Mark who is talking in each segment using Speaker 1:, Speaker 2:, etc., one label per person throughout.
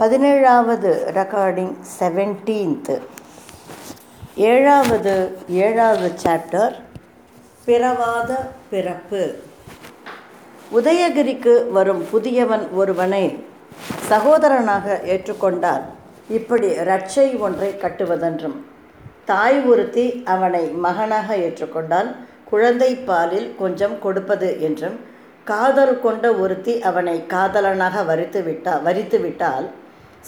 Speaker 1: பதினேழாவது recording seventeenth ஏழாவது ஏழாவது சாப்டர் பிறவாத பிறப்பு. உதயகிரிக்கு வரும் புதியவன் ஒருவனை சகோதரனாக ஏற்றுக்கொண்டால் இப்படி ரட்சை ஒன்றை கட்டுவதென்றும் தாய் ஒருத்தி அவனை மகனாக ஏற்றுக்கொண்டால் குழந்தை பாலில் கொஞ்சம் கொடுப்பது என்றும் காதல் கொண்ட ஒருத்தி அவனை காதலனாக வரித்து விட்டா வரித்து விட்டால்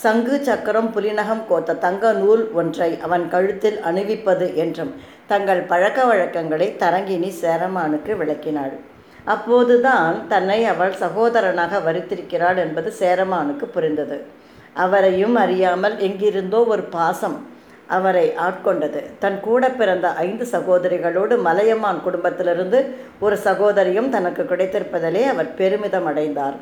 Speaker 1: சங்கு சக்கரம் புலிநகம் கோத்த தங்க நூல் ஒன்றை அவன் கழுத்தில் அணிவிப்பது என்றும் தங்கள் பழக்க வழக்கங்களை தரங்கினி சேரமானுக்கு விளக்கினாள். அப்போதுதான் தன்னை அவள் சகோதரனாக வரித்திருக்கிறாள் என்பது சேரமானுக்கு புரிந்தது. அவரையும் அறியாமல் எங்கிருந்தோ ஒரு பாசம் அவரை ஆட்கொண்டது. தன் கூட பிறந்த ஐந்து சகோதரிகளோடு மலையம்மான் குடும்பத்திலிருந்து ஒரு சகோதரியும் தனக்கு கிடைத்திருப்பதிலே அவர் பெருமிதம் அடைந்தார்.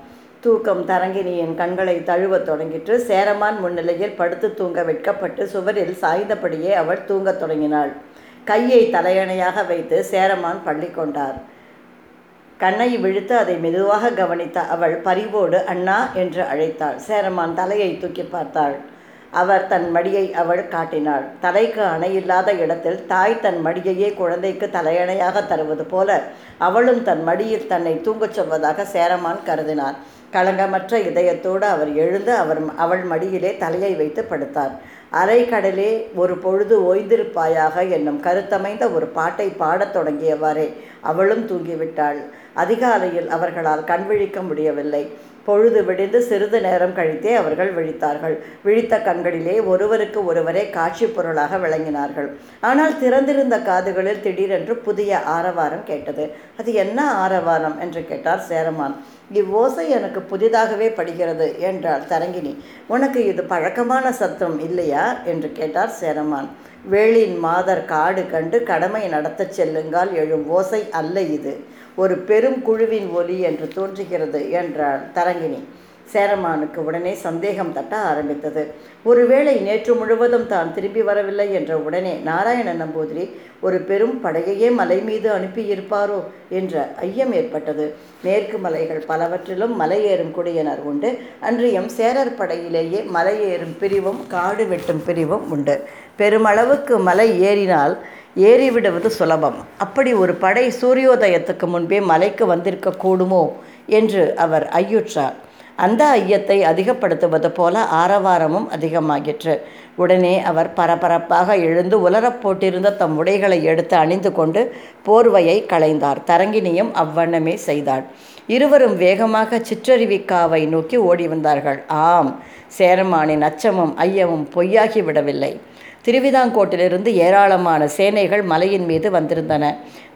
Speaker 1: தூக்கம் தரங்கினியின் கண்களை தழுவத் தொடங்கிற்று. சேரமான் முன்னிலையில் படுத்து தூங்க வெட்கப்பட்டு சுவரில் சாய்ந்தபடியே அவள் தூங்கத் தொடங்கினாள். கையை தலையணையாக வைத்து சேரமான் பள்ளி கொண்டார். கண்ணை விழுத்து அதை மெதுவாக கவனித்த அவள் பரிவோடு அண்ணா என்று அழைத்தாள். சேரமான் தலையை தூக்கி பார்த்தாள். அவர் தன் மடியை அவள் காட்டினாள். தலைக்கு அணையில்லாத இடத்தில் தாய் தன் மடியையே குழந்தைக்கு தலையணையாக தருவது போல அவளும் தன் மடியில் தன்னை தூங்கச் சொல்வதாக சேரமான் கருதினார். களங்கமற்ற இதயத்தோடு அவர் எழுந்து அவர் அவள் மடியிலே தலையை வைத்து படுத்தார். அரை கடலே ஒரு பொழுது ஓய்ந்திருப்பாயாக என்னும் கருத்தமைந்த ஒரு பாட்டை பாடத் தொடங்கியவாறே அவளும் தூங்கிவிட்டாள். அதிகாலையில் அவர்களால் கண்விழிக்க முடியவில்லை. பொழுது விடிந்து சிறிது நேரம் கழித்தே அவர்கள் விழித்தார்கள். விழித்த கண்களிலே ஒருவருக்கு ஒருவரே காட்சி பொருளாக விளங்கினார்கள். ஆனால் திறந்திருந்த காதுகளில் திடீரென்று புதிய ஆரவாரம் கேட்டது. அது என்ன ஆரவாரம்? என்று கேட்டார் சேரமான். இவ்வோசை எனக்கு புதிதாகவே படுகிறது என்றாள் தரங்கினி. உனக்கு இது பழக்கமான சத்தம் இல்லையா? என்று கேட்டார் சேரமான். வேளின் மாதர் காடு கண்டு கடமை நடத்தச் செல்லுங்கால் எழும் ஓசை அல்ல இது. ஒரு பெரும் குழுவின் ஒலி என்று தோன்றுகிறது என்றார் தரங்கினி. சேரமானுக்கு உடனே சந்தேகம் தட்ட ஆரம்பித்தது. ஒருவேளை நேற்று முழுவதும் தான் திரும்பி வரவில்லை என்ற உடனே நாராயண நம்பூதிரி ஒரு பெரும் படையையே மலை மீது அனுப்பியிருப்பாரோ என்ற ஐயம் ஏற்பட்டது. மேற்கு மலைகள் பலவற்றிலும் மலையேறும் குடியினர் உண்டு. அன்றியும் சேரர் படையிலேயே மலையேறும் பிரிவும் காடு வெட்டும் பிரிவும் உண்டு. பெருமளவுக்கு மலை ஏறினால் ஏறிவிடுவது சுலபம். அப்படி ஒரு படை சூரியோதயத்துக்கு முன்பே மலைக்கு வந்திருக்க கூடுமோ? என்று அவர் ஐயுற்றார். அந்த ஐயத்தை அதிகப்படுத்துவது போல ஆரவாரமும் அதிகமாகிற்று. உடனே அவர் பரபரப்பாக எழுந்து உலரப் போட்டிருந்த தம் உடைகளை எடுத்து அணிந்து கொண்டு போர்வையை களைந்தார். தரங்கினியும் அவ்வண்ணமே செய்தாள். இருவரும் வேகமாக சிற்றறிவிக்காவை நோக்கி ஓடி வந்தார்கள். ஆம் சேரமானின் அச்சமும் ஐயமும் பொய்யாகி விடவில்லை திருவிதாங்கோட்டிலிருந்து ஏராளமான சேனைகள் மலையின் மீது வந்திருந்தன.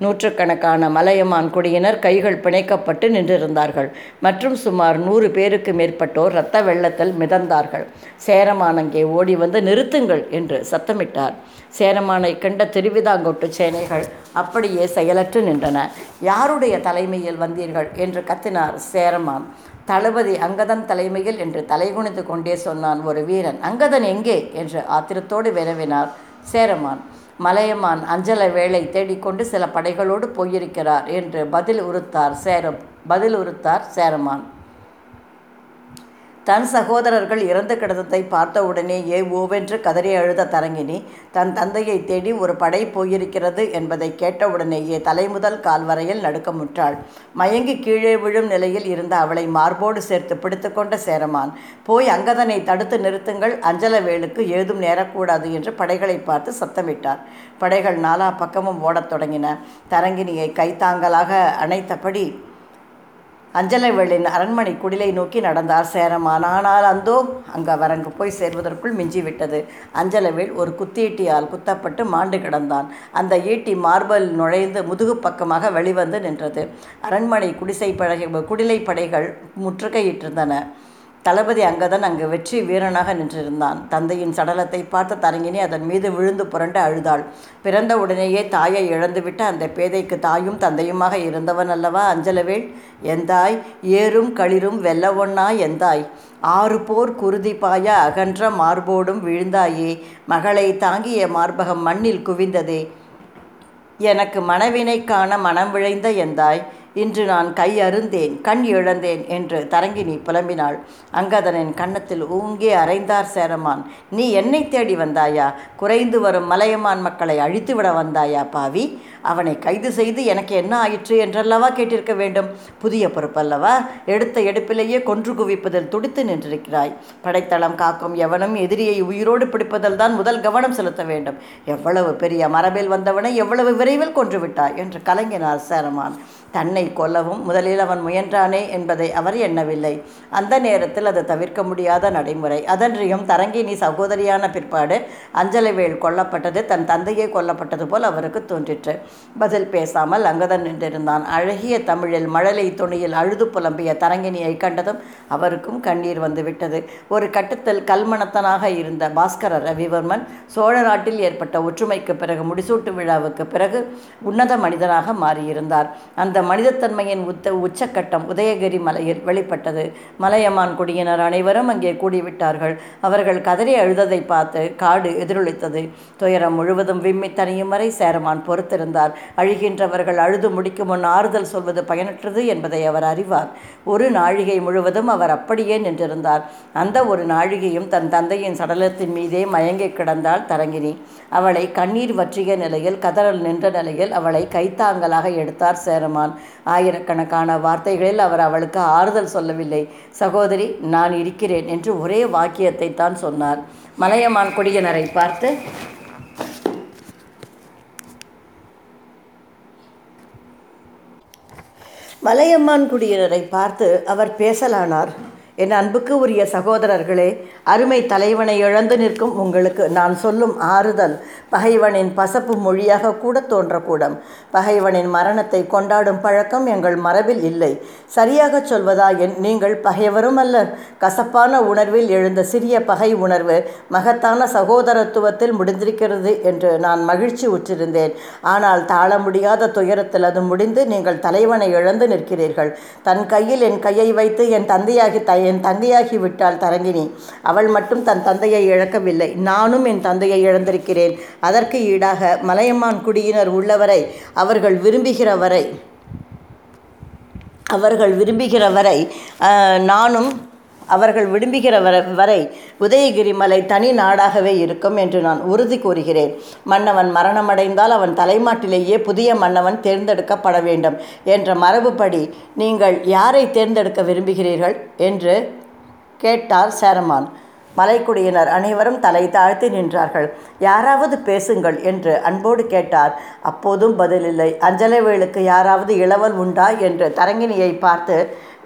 Speaker 1: நூற்றுக்கணக்கான மலையமான் குடியினர் கைகள் பிணைக்கப்பட்டு நின்றிருந்தார்கள். மற்றும் சுமார் நூறு பேருக்கு மேற்பட்டோர் இரத்த வெள்ளத்தில் மிதந்தார்கள். சேரமான் அங்கே ஓடி வந்து நிறுத்துங்கள் என்று சத்தமிட்டார். சேரமானை கண்ட திருவிதாங்கோட்டு சேனைகள் அப்படியே செயலற்று நின்றன. யாருடைய தலைமையில் வந்தீர்கள்? என்று கத்தினார் சேரமான். தளபதி அங்கதன் தலைமையில் என்று தலைகுனிந்து கொண்டே சொன்னான் ஒரு வீரன். அங்கதன் எங்கே? என்று ஆத்திரத்தோடு விரவினார் சேரமான். மலையமான் அஞ்சல வேளை தேடிக்கொண்டு சில படைகளோடு போயிருக்கிறார் என்று பதில் உறுத்தார் சேரம் பதில் உறுத்தார் சேரமான். தன் சகோதரர்கள் இறந்து கிடந்ததை பார்த்தவுடனே ஏ ஓவென்று கதறி அழுத தரங்கினி. தன் தந்தையை தேடி ஒரு படை போயிருக்கிறது என்பதை கேட்டவுடனேயே தலைமுதல் கால்வரையில் நடுக்கமுற்றாள் மயங்கி கீழே விழும் நிலையில் இருந்த அவளை மார்போடு சேர்த்து பிடித்துக்கொண்ட சேரமான். போய் அங்கதனை தடுத்து நிறுத்துங்கள் அஞ்சலவேலுக்கு ஏதும் நேரக்கூடாது என்று படைகளை பார்த்து சத்தமிட்டார். படைகள் நாலா பக்கமும் ஓடத் தொடங்கின. தரங்கினியை கைத்தாங்கலாக அணைத்தபடி அஞ்சலவேளின் அரண்மனை குடிலை நோக்கி நடந்தார் சேரமான். ஆனால் அந்தோ அங்கு அவர் அங்கு போய் சேர்வதற்குள் மிஞ்சிவிட்டது. அஞ்சலவேல் ஒரு குத்தீட்டியால் குத்தப்பட்டு மாண்டு கிடந்தான். அந்த ஈட்டி மார்பல் நுழைந்து முதுகு பக்கமாக வெளிவந்து நின்றது. அரண்மனை குடிசை படை குடிலை படைகள் முற்றுகையிட்டிருந்தன. தளபதி அங்கதன் அங்கு வெற்றி வீரனாக நின்றிருந்தான். தந்தையின் சடலத்தை பார்த்த தரங்கினி அதன் மீது விழுந்து புரண்டு அழுதாள். பிறந்த உடனேயே தாயை இழந்துவிட்ட அந்த பேதைக்கு தாயும் தந்தையுமாக இருந்தவன் அல்லவா அஞ்சலவேள் எந்தாய் ஏறும் களிரும் வெல்லவொன்னா எந்தாய் ஆறு போர் குருதிப்பாய அகன்ற மார்போடும் விழுந்தாயே மகளை தாங்கிய மார்பகம் மண்ணில் குவிந்ததே. எனக்கு மனவினை காண மனம் விழைந்த எந்தாய் இன்று நான் கை அருந்தேன் கண் இழந்தேன் என்று தரங்கினி புலம்பினாள். அங்கதனின் கன்னத்தில் ஊங்கே அரைந்தார் சேரமான் நீ என்னை தேடி வந்தாயா? குறைந்து வரும் மலையமான் மக்களை அழித்துவிட வந்தாயா பாவி? அவனை கைது செய்து எனக்கு என்ன ஆயிற்று என்றல்லவா கேட்டிருக்க வேண்டும்? புதிய பொறுப்பல்லவா? எடுத்த எடுப்பிலேயே கொன்று குவிப்பதில் துடித்து நின்றிருக்கிறாய். படைத்தளம் காக்கும் எவனும் எதிரியை உயிரோடு பிடிப்பதில் தான் முதல் கவனம் செலுத்த வேண்டும். எவ்வளவு பெரிய மரபில் வந்தவனை எவ்வளவு விரைவில் கொன்று விட்டாய்? என்று கலங்கினார் சேரமான். தன்னை கொல்லவும் முதலில் அவன் முயன்றானே என்பதை அவர் எண்ணவில்லை. அந்த நேரத்தில் அது தவிர்க்க முடியாத நடைமுறை. அதன்றியும் தரங்கினி சகோதரியான பிற்பாடு அஞ்சலிவேல் கொல்லப்பட்டது தன் தந்தையை கொல்லப்பட்டது போல் அவருக்கு தோன்றிற்று. பதில் பேசாமல் அங்கதன் நின்றிருந்தான். அழகிய தமிழில் மழலை துணியில் அழுது புலம்பிய தரங்கினியை கண்டதும் அவருக்கும் கண்ணீர் வந்துவிட்டது. ஒரு கட்டத்தில் கல்மணத்தனாக இருந்த பாஸ்கர ரவிவர்மன் சோழ நாட்டில் ஏற்பட்ட ஒற்றுமைக்கு பிறகு முடிசூட்டு விழாவுக்கு பிறகு உன்னத மனிதனாக மாறியிருந்தார். அந்த மனிதத்தன்மையின் உத்த உச்சக்கட்டம் உதயகிரி மலையில் வெளிப்பட்டது. மலையமான் குடியினர் அனைவரும் அங்கே கூடிவிட்டார்கள். அவர்கள் கதறி அழுததை பார்த்து காடு எதிரொலித்தது. துயரம் முழுவதும் விம்மி தனியும் வரை சேரமான் பொறுத்திருந்தார். அழுகின்றவர்கள் அழுது முடிக்கும் முன் ஆறுதல் சொல்வது பயனற்றது என்பதை அவர் அறிவார். ஒரு நாழிகை முழுவதும் அவர் அப்படியே நின்றிருந்தார். அந்த ஒரு நாழிகையும் தன் தந்தையின் சடலத்தின் மீதே மயங்கி கிடந்தாள் தரங்கினி. அவளை கண்ணீர் வற்றிய நிலையில் கதறல் நின்ற நிலையில் அவளை கைத்தாங்கலாக எடுத்தார் சேரமான். ஆயிரக்கணக்கான வார்த்தைகளில் அவர் அவளுக்கு ஆறுதல் சொல்லவில்லை. சகோதரி நான் இருக்கிறேன் என்று ஒரே வாக்கியத்தை தான் சொன்னார். மலையமான் குடியினரை பார்த்து மலையம்மான் குடியினரை பார்த்து அவர் பேசலானார். என் அன்புக்கு உரிய சகோதரர்களே அருமை தலைவனை இழந்து நிற்கும் உங்களுக்கு நான் சொல்லும் ஆறுதல் பகைவனின் பசப்பு மொழியாக கூட தோன்றக்கூடும். பகைவனின் மரணத்தை கொண்டாடும் பழக்கம் எங்கள் மரபில் இல்லை. சரியாக சொல்வதா என் நீங்கள் பகைவரும் அல்ல கசப்பான உணர்வில் எழுந்த சிறிய பகை உணர்வு மகத்தான சகோதரத்துவத்தில் முடிந்திருக்கிறது என்று நான் மகிழ்ச்சி உற்றிருந்தேன். ஆனால் தாழ முடியாத துயரத்தில் அது முடிந்து நீங்கள் தலைவனை இழந்து நிற்கிறீர்கள். தன் கையில் என் கையை வைத்து என் தந்தையாகி தய என் தந்தையாகி விட்டாள் தரங்கினி. அவள் மட்டும் தன் தந்தையை இழக்கவில்லை. நானும் என் தந்தையை இழந்திருக்கிறேன். அதற்கு ஈடாக மலையமான் குடியினர் உள்ளவரை அவர்கள் விரும்புகிற வரை அவர்கள் விரும்புகிற வரை நானும் அவர்கள் விரும்புகிற வர வரை உதயகிரி மலை தனி நாடாகவே இருக்கும் என்று நான் உறுதி கூறுகிறேன். மன்னவன் மரணமடைந்தால் அவன் தலைமாட்டிலேயே புதிய மன்னவன் தேர்ந்தெடுக்கப்பட வேண்டும் என்ற மரபுப்படி நீங்கள் யாரை தேர்ந்தெடுக்க விரும்புகிறீர்கள் என்று கேட்டார் சேரமான். மலைக்குடியினர் அனைவரும் தலை தாழ்த்தி நின்றார்கள். யாராவது பேசுங்கள் என்று அன்போடு கேட்டார். அப்போதும் பதிலில்லை அஞ்சலவேலுக்கு யாராவது இளவல் உண்டா என்று தரங்கினியை பார்த்து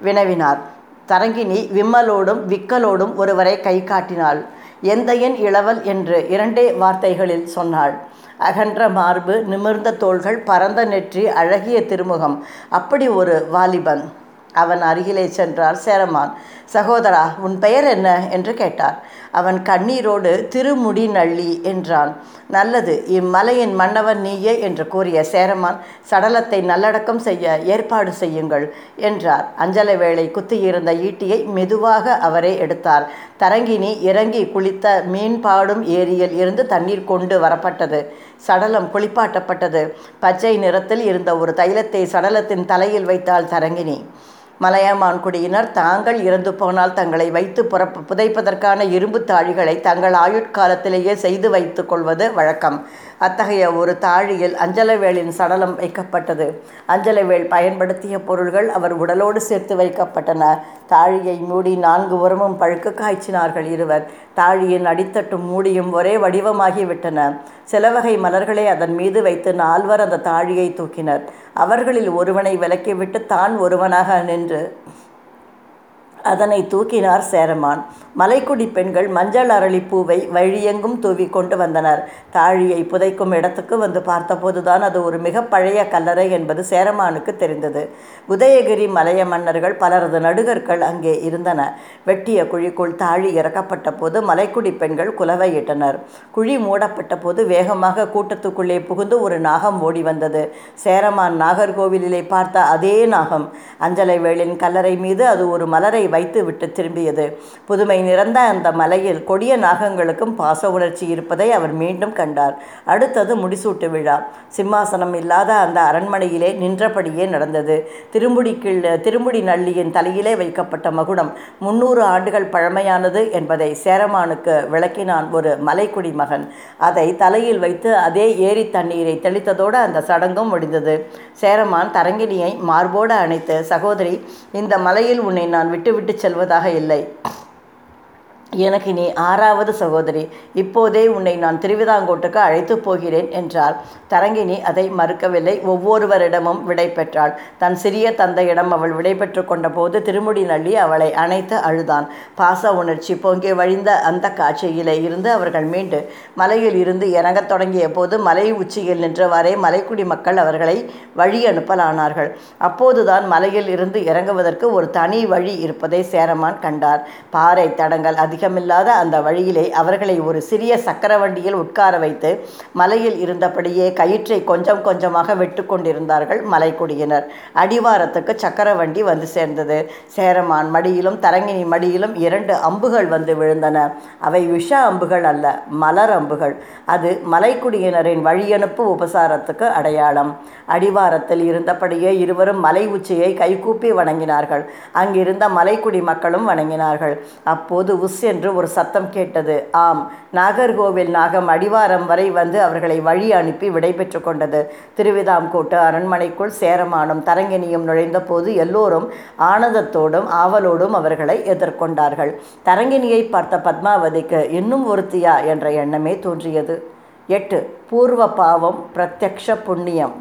Speaker 1: வினவினார். தரங்கினி விம்மலோடும் விக்கலோடும் ஒருவரை கை காட்டினாள். எந்தையன் இளவல் என்று இரண்டே வார்த்தைகளில் சொன்னாள். அகன்ற மார்பு நிமிர்ந்த தோள்கள் பரந்த நெற்றி அழகிய திருமுகம். அப்படி ஒரு வாலிபன். அவன் அருகிலே சென்றார் சேரமான். சகோதரா உன் பெயர் என்ன? என்று கேட்டார். அவன் கண்ணீரோடு திருமுடி நள்ளி என்றான். நல்லது இம்மலையின் மன்னவன் நீயே என்று கூறிய சேரமான் சடலத்தை நல்லடக்கம் செய்ய ஏற்பாடு செய்யுங்கள் என்றார். அஞ்சல வேளை குத்தியிருந்த ஈட்டியை மெதுவாக அவரே எடுத்தார். தரங்கினி இறங்கி குளித்த மீன்பாடும் ஏரியில் இருந்து தண்ணீர் கொண்டு வரப்பட்டது. சடலம் குளிப்பாட்டப்பட்டது. பச்சை நிறத்தில் இருந்த ஒரு தைலத்தை சடலத்தின் தலையில் வைத்தாள் தரங்கினி. மலையமான் குடியினர் தாங்கள் இறந்து போனால் தங்களை வைத்து புறப்பு புதைப்பதற்கான இரும்பு தாழிகளை தங்கள் ஆயுட்காலத்திலேயே செய்து வைத்து கொள்வது வழக்கம். அத்தகைய ஒரு தாழியில் அஞ்சலவேலின் சடலம் வைக்கப்பட்டது. அஞ்சலவேல் பயன்படுத்திய பொருள்கள் அவர் உடலோடு சேர்த்து வைக்கப்பட்டன. தாழியை மூடி நான்கு உரமும் பழுக்க காய்ச்சினார்கள் இருவர். தாழியின் அடித்தட்டும் மூடியும் ஒரே வடிவமாகிவிட்டன. சில வகை மலர்களை அதன் மீது வைத்து நால்வர் அந்த தாழியை தூக்கினர். அவர்களில் ஒருவனை விலக்கிவிட்டு தான் ஒருவனாக நின்று அதனை தூக்கினார் சேரமான். மலைக்குடி பெண்கள் மஞ்சள் அரளிப்பூவை வழியெங்கும் தூவி கொண்டு வந்தனர். தாழியை புதைக்கும் இடத்துக்கு வந்து பார்த்தபோதுதான் அது ஒரு மிக பழைய கல்லறை என்பது சேரமானுக்கு தெரிந்தது. உதயகிரி மலைய மன்னர்கள் பலரது நடுகர்கள் அங்கே இருந்தன. வெட்டிய குழிக்குள் தாழி இறக்கப்பட்ட போது மலைக்குடி பெண்கள் குலவையிட்டனர். குழி மூடப்பட்ட போது வேகமாக கூட்டத்துக்குள்ளே புகுந்து ஒரு நாகம் ஓடி வந்தது. சேரமான் நாகர்கோவிலிலே பார்த்த அதே நாகம். அஞ்சலை வேளின் கல்லறை மீது அது ஒரு மலரை வைத்து விட்டு திரும்பியது. புதுமை நிறந்த அந்த மலையில் கொடிய நாகங்களுக்கும் பாச உணர்ச்சி இருப்பதை அவர் மீண்டும் கண்டார். அடுத்தது முடிசூட்டு விழா. சிம்மாசனம் இல்லாத அந்த அரண்மனையிலே நின்றபடியே நடந்தது. திருமுடி கீழ் திருமுடி நள்ளியின் தலையிலே வைக்கப்பட்ட மகுடம். முன்னூறு ஆண்டுகள் பழமையானது என்பதை சேரமானுக்கு விளக்கினான் ஒரு மலைக்குடி மகன். அதை தலையில் வைத்து அதே ஏரி தண்ணீரை தெளித்ததோடு அந்த சடங்கும் முடிந்தது. சேரமான் தரங்கினியை மார்போடு அணைத்து சகோதரி இந்த மலையில் உன்னை நான் விட்டுவிட்டு செல்வதாக இல்லை. எனக்கு நீ ஆறாவது சகோதரி இப்போதே உன்னை நான் திருவிதாங்கோட்டுக்கு அழைத்து போகிறேன் என்றார் தரங்கினி அதை மறுக்கவில்லை. ஒவ்வொருவரிடமும் விடை பெற்றாள். தன் சிறிய தந்தையிடம் அவள் விடை பெற்று கொண்டபோது திருமுடி நள்ளி அவளை அணைத்து அழுதான். பாச உணர்ச்சி பொங்கி வழிந்த அந்த காட்சியிலே இருந்து அவர்கள் மீண்டு மலையில் இருந்து இறங்கத் தொடங்கிய போது மலை உச்சியில் நின்றவாறே மலைக்குடி மக்கள் அவர்களை வழி அனுப்பலானார்கள். அப்போதுதான் மலையில் இருந்து இறங்குவதற்கு ஒரு தனி வழி இருப்பதை சேரமான் கண்டார். பாறை தடங்கள் அதிக அதிகமில்லாத அந்த வழியிலே அவர்களை ஒரு சிறிய சக்கர வண்டியில் உட்கார வைத்து மலையில் இருந்தபடியே கயிற்றை கொஞ்சம் கொஞ்சமாக வெட்டுக்கொண்டிருந்தார்கள் மலைக்குடியினர். அடிவாரத்துக்கு சக்கர வண்டி வந்து சேர்ந்தது. சேரமான் மடியிலும் தரங்கினி மடியிலும் இரண்டு அம்புகள் வந்து விழுந்தன. அவை விஷ அம்புகள் அல்ல மலர் அம்புகள். அது மலைக்குடியினரின் வழியனுப்பு உபசாரத்துக்கு அடையாளம். அடிவாரத்தில் இருந்தபடியே இருவரும் மலை உச்சியை கைகூப்பி வணங்கினார்கள். அங்கிருந்த மலைக்குடி மக்களும் வணங்கினார்கள். அப்போது உஸ் என்று ஒரு சத்தம் கேட்டது. ஆம் நாகர்கோவில் நாகம் அடிவாரம் வரை வந்து அவர்களை வழி அனுப்பி விடைபெற்று கொண்டது. திருவிதாம்கோட்டு அரண்மனைக்குள் சேரமானும் தரங்கினியும் நுழைந்த போது எல்லோரும் ஆனந்தத்தோடும் ஆவலோடும் அவர்களை எதிர்கொண்டார்கள். தரங்கினியை பார்த்த பத்மாவதிக்கு இன்னும் ஒருத்தியா என்ற எண்ணமே தோன்றியது. எட்டு பூர்வ பாவம் பிரத்யக்ஷ புண்ணியம்.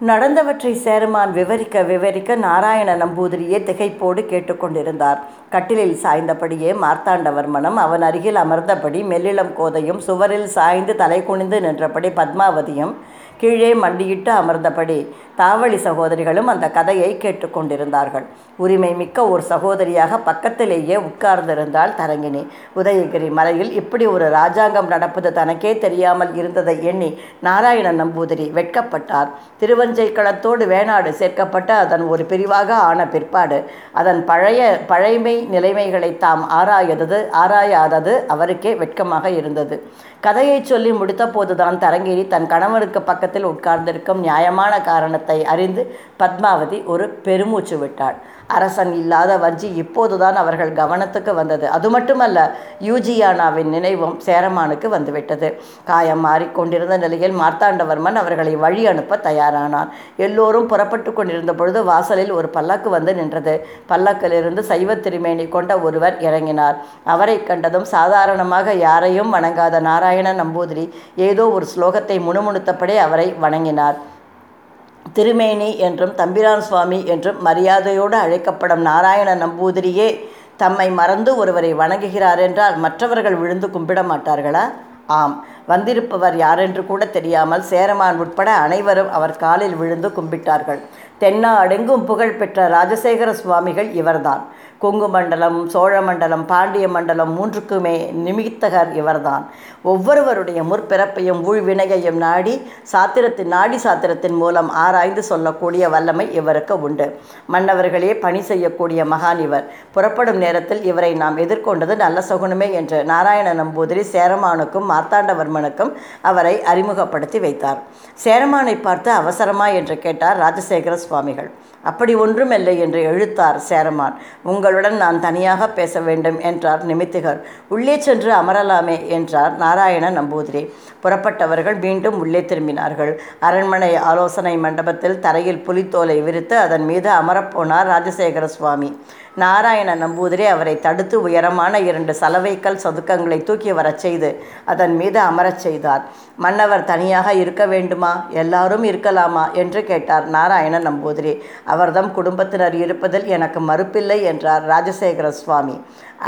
Speaker 1: நடந்தவற்றை சேருமான் விவரிக்க விவரிக்க நாராயண நம்பூதிரியே திகைப்போடு கேட்டுக்கொண்டிருந்தார். கட்டிலில் சாய்ந்தபடியே மார்த்தாண்டவர்மனும் அவன் அருகில் அமர்ந்தபடி மெல்லிளம் கோதையும் சுவரில் சாய்ந்து தலை குனிந்து நின்றபடி பத்மாவதியும் கீழே மண்டியிட்டு அமர்ந்தபடி தாவளி சகோதரிகளும் அந்த கதையை கேட்டுக்கொண்டிருந்தார்கள். உரிமை மிக்க ஒரு சகோதரியாக பக்கத்திலேயே உட்கார்ந்திருந்தாள் தரங்கினி. உதயகிரி மலையில் இப்படி ஒரு ராஜாங்கம் நடப்பது தனக்கே தெரியாமல் இருந்ததை எண்ணி நாராயண நம்பூதிரி வெட்கப்பட்டார். திருவஞ்சை களத்தோடு வேணாடு சேர்க்கப்பட்ட அதன் ஒரு பிரிவாக ஆன பிற்பாடு அதன் பழைய பழைமை நிலைமைகளை தாம் ஆராயதது ஆராயாதது அவருக்கே வெட்கமாக இருந்தது. கதையை சொல்லி முடித்த போதுதான் தரங்கிரி தன் கணவனுக்கு பக்கத்தில் உட்கார்ந்திருக்கும் நியாயமான காரணத்தை அறிந்து பத்மாவதி ஒரு பெருமூச்சு விட்டாள். அரசன் இல்லாத வஞ்சி இப்போதுதான் அவர்கள் கவனத்துக்கு வந்தது. அது மட்டுமல்ல யூஜியானாவின் நினைவும் சேரமானுக்கு வந்துவிட்டது. காயம் மாறிக்கொண்டிருந்த நிலையில் மார்த்தாண்டவர்மன் அவர்களை வழி அனுப்ப தயாரானான். எல்லோரும் புறப்பட்டு கொண்டிருந்த பொழுது வாசலில் ஒரு பல்லக்கு வந்து நின்றது. பல்லக்கிலிருந்து சைவ திருமேனி கொண்ட ஒருவர் இறங்கினார். அவரை கண்டதும் சாதாரணமாக யாரையும் வணங்காத நாராயண நம்பூதிரி ஏதோ ஒரு ஸ்லோகத்தை முணுமுணுத்தபடி அவரை வணங்கினார். திருமேனி என்றும் தம்பிரான் சுவாமி என்றும் மரியாதையோடு அழைக்கப்படும் நாராயண நம்பூதிரியே தம்மை மறந்து ஒருவரை வணங்குகிறார் என்றால் மற்றவர்கள் விழுந்து கும்பிட மாட்டார்களா ஆம். வந்திருப்பவர் யாரென்று கூட தெரியாமல் சேரமான் உட்பட அனைவரும் அவர் காலில் விழுந்து கும்பிட்டார்கள். தென்னா தென்னாடெங்கும் புகழ்பெற்ற ராஜசேகர சுவாமிகள் இவர்தான். கொங்கு மண்டலம் சோழ மண்டலம் பாண்டிய மண்டலம் மூன்றுக்குமே நிமித்தகர் இவர்தான். ஒவ்வொருவருடைய முற்பிறப்பையும் ஊழ்வினையையும் நாடி சாத்திரத்தின் நாடி சாத்திரத்தின் மூலம் ஆராய்ந்து சொல்லக்கூடிய வல்லமை இவருக்கு உண்டு. மன்னவர்களே பணி செய்யக்கூடிய மகான் இவர். புறப்படும் நேரத்தில் இவரை நாம் எதிர்கொண்டது நல்ல சகுனமே என்று நாராயண நம்பூதிரி சேரமானுக்கும் மார்த்தாண்டவர்மனுக்கும் அவரை அறிமுகப்படுத்தி வைத்தார். சேரமானை பார்த்து அவசரமா என்று கேட்டார் ராஜசேகர சுவாமிகள். அப்படி ஒன்றுமில்லை என்று எழுத்தார் சேரமான். உங்களுடன் நான் தனியாக பேச வேண்டும் என்றார் நிமித்திகர். உள்ளே சென்று அமரலாமே என்றார் நாராயண நம்பூதிரி. புறப்பட்டவர்கள் மீண்டும் உள்ளே திரும்பினார்கள். அரண்மனை ஆலோசனை மண்டபத்தில் தரையில் புலித்தோலை விரித்து அதன் மீது அமரப்போனார் ராஜசேகர சுவாமி. நாராயண நம்பூதிரி அவரை தடுத்து உயரமான இரண்டு சலவைக்கல் சதுக்கங்களை தூக்கி வரச் செய்து அதன் மீது அமரச் செய்தார். மன்னவர் தனியாக இருக்க வேண்டுமா? எல்லாரும் இருக்கலாமா? என்று கேட்டார் நாராயண நம்பூதிரி. அவர்தம் குடும்பத்தினர் இருப்பதில் எனக்கு மறுப்பில்லை என்றார் ராஜசேகர சுவாமி.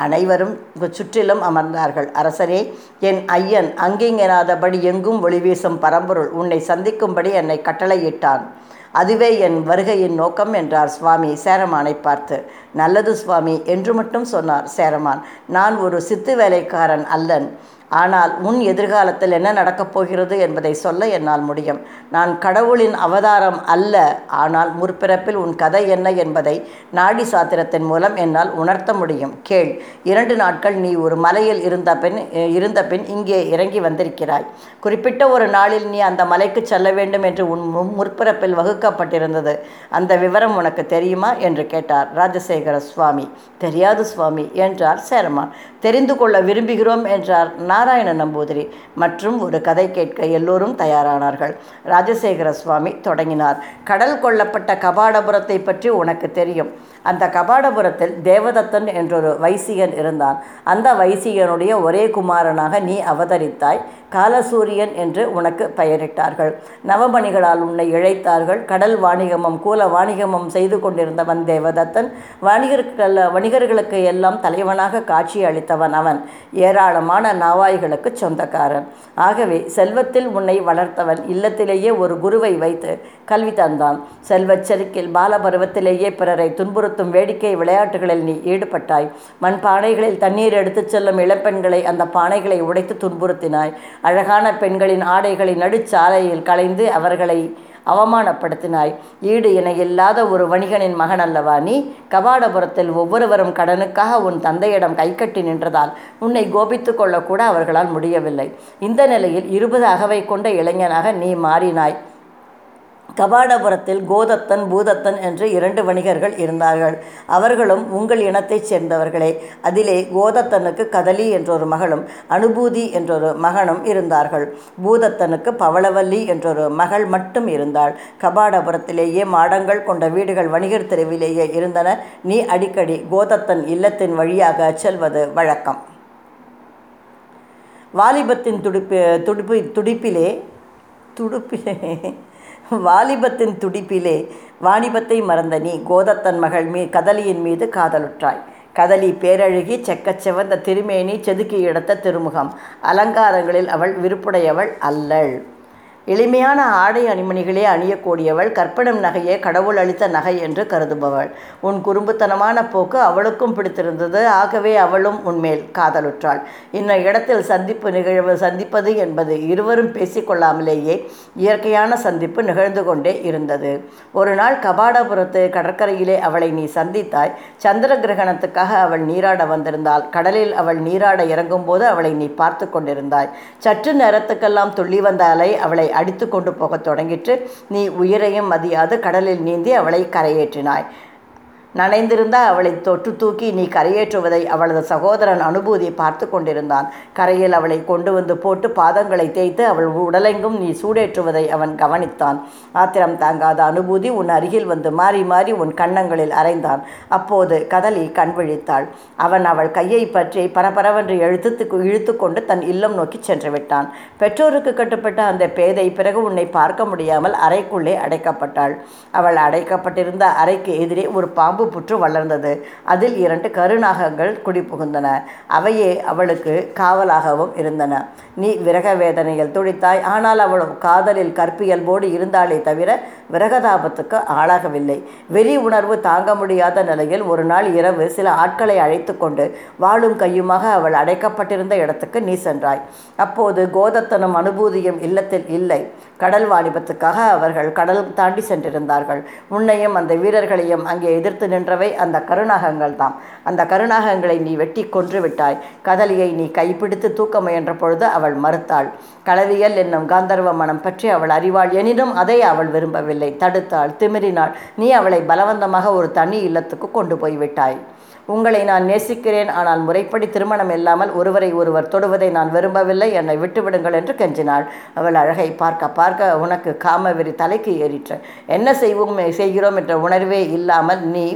Speaker 1: அனைவரும் சுற்றிலும் அமர்ந்தார்கள். அரசரே என் ஐயன் அங்கிங்கெனாதபடி எங்கும் ஒளிவீசும் பரம்பொருள் உன்னை சந்திக்கும்படி என்னை கட்டளையிட்டான். அதுவே என் வருகையின் நோக்கம் என்றார் சுவாமி சேரமானை பார்த்து. நல்லது சுவாமி என்று மட்டும் சொன்னார் சேரமான். நான் ஒரு சித்து வேலைக்காரன் அல்லன். ஆனால் உன் எதிர்காலத்தில் என்ன நடக்கப் போகிறது என்பதை சொல்ல என்னால் முடியும். நான் கடவுளின் அவதாரம் அல்ல ஆனால் முற்பிறப்பில் உன் கதை என்ன என்பதை நாடி சாத்திரத்தின் மூலம் என்னால் உணர்த்த முடியும். கேள் இரண்டு நாட்கள் நீ ஒரு மலையில் இருந்த பின் இருந்த பின் இங்கே இறங்கி வந்திருக்கிறாய். குறிப்பிட்ட ஒரு நாளில் நீ அந்த மலைக்கு செல்ல வேண்டும் என்று உன் முற்பிறப்பில் வகுக்கப்பட்டிருந்தது. அந்த விவரம் உனக்கு தெரியுமா? என்று கேட்டார். ராஜசேகர சுவாமி. தெரியாது சுவாமி என்றார் சேரமான். தெரிந்து கொள்ள விரும்புகிறோம் என்றார் நாராயண நம்பூதிரி. மற்றும் ஒரு கதை கேட்க எல்லோரும் தயாரானார்கள். ராஜசேகர சுவாமி தொடங்கினார். கடல் கொள்ளப்பட்ட கபாடபுரத்தை பற்றி உனக்கு தெரியும். அந்த கபாடபுரத்தில் தேவதத்தன் என்றொரு வைசியன் இருந்தான். அந்த வைசியனுடைய ஒரே குமாரனாக நீ அவதரித்தாய். காலசூரியன் என்று உனக்கு பெயரிட்டார்கள். நவமணிகளால் உன்னை இழைத்தார்கள். கடல் வாணிகமும் கூல வாணிகமும் செய்து கொண்டிருந்தவன் தேவதத்தன். வணிகர்கள் வணிகர்களுக்கு எல்லாம் தலைவனாக காட்சி அளித்தவன் அவன். ஏராளமான நாவாய்களுக்கு சொந்தக்காரன். ஆகவே செல்வத்தில் உன்னை வளர்த்தவன் இல்லத்திலேயே ஒரு குருவை வைத்து கல்வி தந்தான். செல்வச் செருக்கில் பாலபருவத்திலேயே பிறரை துன்புறுத்தும் வேடிக்கை விளையாட்டுகளில் நீ ஈடுபட்டாய். மண் பானைகளில் தண்ணீர் எடுத்துச் செல்லும் இளப்பெண்களை அந்த பானைகளை உடைத்து துன்புறுத்தினாய். அழகான பெண்களின் ஆடைகளை நடுச்சாலையில் களைந்து அவர்களை அவமானப்படுத்தினாய். ஈடு இணையில்லாத ஒரு வணிகனின் மகன் அல்லவா நீ? கபாடபுரத்தில் ஒவ்வொருவரும் கடனுக்காக உன் தந்தையிடம் கைகட்டி நின்றதால் உன்னை கோபித்து கொள்ளக்கூட அவர்களால் முடியவில்லை. இந்த நிலையில் இருபது அகவை கொண்ட இளைஞனாக நீ மாறினாய். கபாடபுரத்தில் கோதத்தன் பூதத்தன் என்று இரண்டு வணிகர்கள் இருந்தார்கள். அவர்களும் உங்கள் இனத்தைச் சேர்ந்தவர்களே. அதிலே கோதத்தனுக்கு கதலி என்றொரு மகளும் அனுபூதி என்றொரு மகனும் இருந்தார்கள். பூதத்தனுக்கு பவளவல்லி என்றொரு மகள் மட்டும் இருந்தாள். கபாடபுரத்திலேயே மாடங்கள் கொண்ட வீடுகள் வணிகர் தெருவிலேயே இருந்தன. நீ அடிக்கடி கோதத்தன் இல்லத்தின் வழியாக செல்வது வழக்கம். வாலிபத்தின் துடிப்பு துடிப்பு துடிப்பிலே துடுப்பிலே வாலிபத்தின் துடிப்பிலே வாணிபத்தை மறந்த நீ கோதத்தன் மகள் மீ கதலியின் மீது காதலுற்றாய். கதலி பேரழகி செக்கச்சிவந்த திருமேனி செதுக்கி எடுத்த திருமுகம். அலங்காரங்களில் அவள் விருப்புடையவள் அல்லள். எளிமையான ஆடை அணிமணிகளே அணியக்கூடியவள் கற்பனம் நகையே கடவுள் அளித்த நகை என்று கருதுபவள். உன் குறும்புத்தனமான போக்கு அவளுக்கும் பிடித்திருந்தது ஆகவே அவளும் உன்மேல் காதலுற்றாள். இன்ன இடத்தில் சந்திப்பு நிகழ்வு சந்திப்பது என்பது இருவரும் பேசிக்கொள்ளாமலேயே இயற்கையான சந்திப்பு நிகழ்ந்து கொண்டே இருந்தது. ஒரு நாள் கபாடபுரத்து கடற்கரையிலே அவளை நீ சந்தித்தாய். சந்திர கிரகணத்துக்காக அவள் நீராட வந்திருந்தாள். கடலில் அவள் நீராட இறங்கும்போது அவளை நீ பார்த்து கொண்டிருந்தாய். சற்று நேரத்துக்கெல்லாம் துள்ளி வந்த அலை அவளை அடித்து கொண்டு போகத் தொடங்கிற்று. நீ உயிரையும் மதியாது கடலில் நீந்தி அவளை கரையேற்றினாய். நனைந்திருந்தால் அவளை தொட்டு தூக்கி நீ கரையேற்றுவதை அவளது சகோதரன் அனுபூதி பார்த்து கொண்டிருந்தான். கரையில் அவளை கொண்டு வந்து போட்டு பாதங்களை தேய்த்து அவள் உடலெங்கும் நீ சூடேற்றுவதை அவன் கவனித்தான். ஆத்திரம் தாங்காத அனுபூதி உன் அருகில் வந்து மாறி மாறி உன் கன்னங்களில் அரைந்தான். அப்போது கதலி கண் விழித்தாள். அவன் அவள் கையை பற்றி பரபரவென்று எழுத்து இழுத்து கொண்டு தன் இல்லம் நோக்கி சென்று விட்டான். பெற்றோருக்கு கட்டுப்பட்ட அந்த பேதை பிறகு உன்னை பார்க்க முடியாமல் அறைக்குள்ளே அடைக்கப்பட்டாள். அவள் அடைக்கப்பட்டிருந்த அறைக்கு எதிரே ஒரு பாம்பு புற்று வளர்ந்தது. அதில் இரண்டு கருநாகங்கள் குடிபுகுந்தன. அவையே அவளுக்கு காவலாகவும் இருந்தன. நீ விரக வேதனையில் துடித்தாய். ஆனால் அவள் காதலில் கற்பியல்போடு இருந்தாலே தவிர விரகதாபத்துக்கு ஆளாகவில்லை. வெறி உணர்வு தாங்க முடியாத நிலையில் ஒரு நாள் இரவு சில ஆட்களை அழைத்து கொண்டு வாழும் கையுமாக அவள் அடைக்கப்பட்டிருந்த இடத்துக்கு நீ சென்றாய். அப்போது கோதத்தனும் அனுபூதியும் இல்லத்தில் இல்லை. கடல் வாணிபத்துக்காக அவர்கள் கடல் தாண்டி சென்றிருந்தார்கள். உன்னையும் அந்த வீரர்களையும் அங்கே எதிர்த்து நின்றவை அந்த கருணாகங்கள் தாம் அந்த கருணாகங்களை நீ வெட்டி கொன்று விட்டாய். கதலியை நீ கைப்பிடித்து தூக்க முயன்ற பொழுது அவள் மறுத்தாள். களவியல் என்னும் காந்தர்வ மனம் பற்றி அவள் அறிவாள். எனினும் அதை அவள் விரும்பவில்லை. தடுத்தாள் திமிரினாள். நீ அவளை பலவந்தமாக ஒரு தனி இல்லத்துக்கு கொண்டு போய் விட்டாய். உங்களை நான் நேசிக்கிறேன். ஆனால் முறைப்படி திருமணம் இல்லாமல் ஒருவரை ஒருவர் தொடுவதை நான் விரும்பவில்லை. என்னை விட்டுவிடுங்கள் என்று கெஞ்சினாள். அவள் அழகை பார்க்க பார்க்க உனக்கு காமவெறி தலைக்கு ஏறிற்ற. என்ன செய்வோம் செய்கிறோம் என்ற உணர்வே இல்லாமல் நீ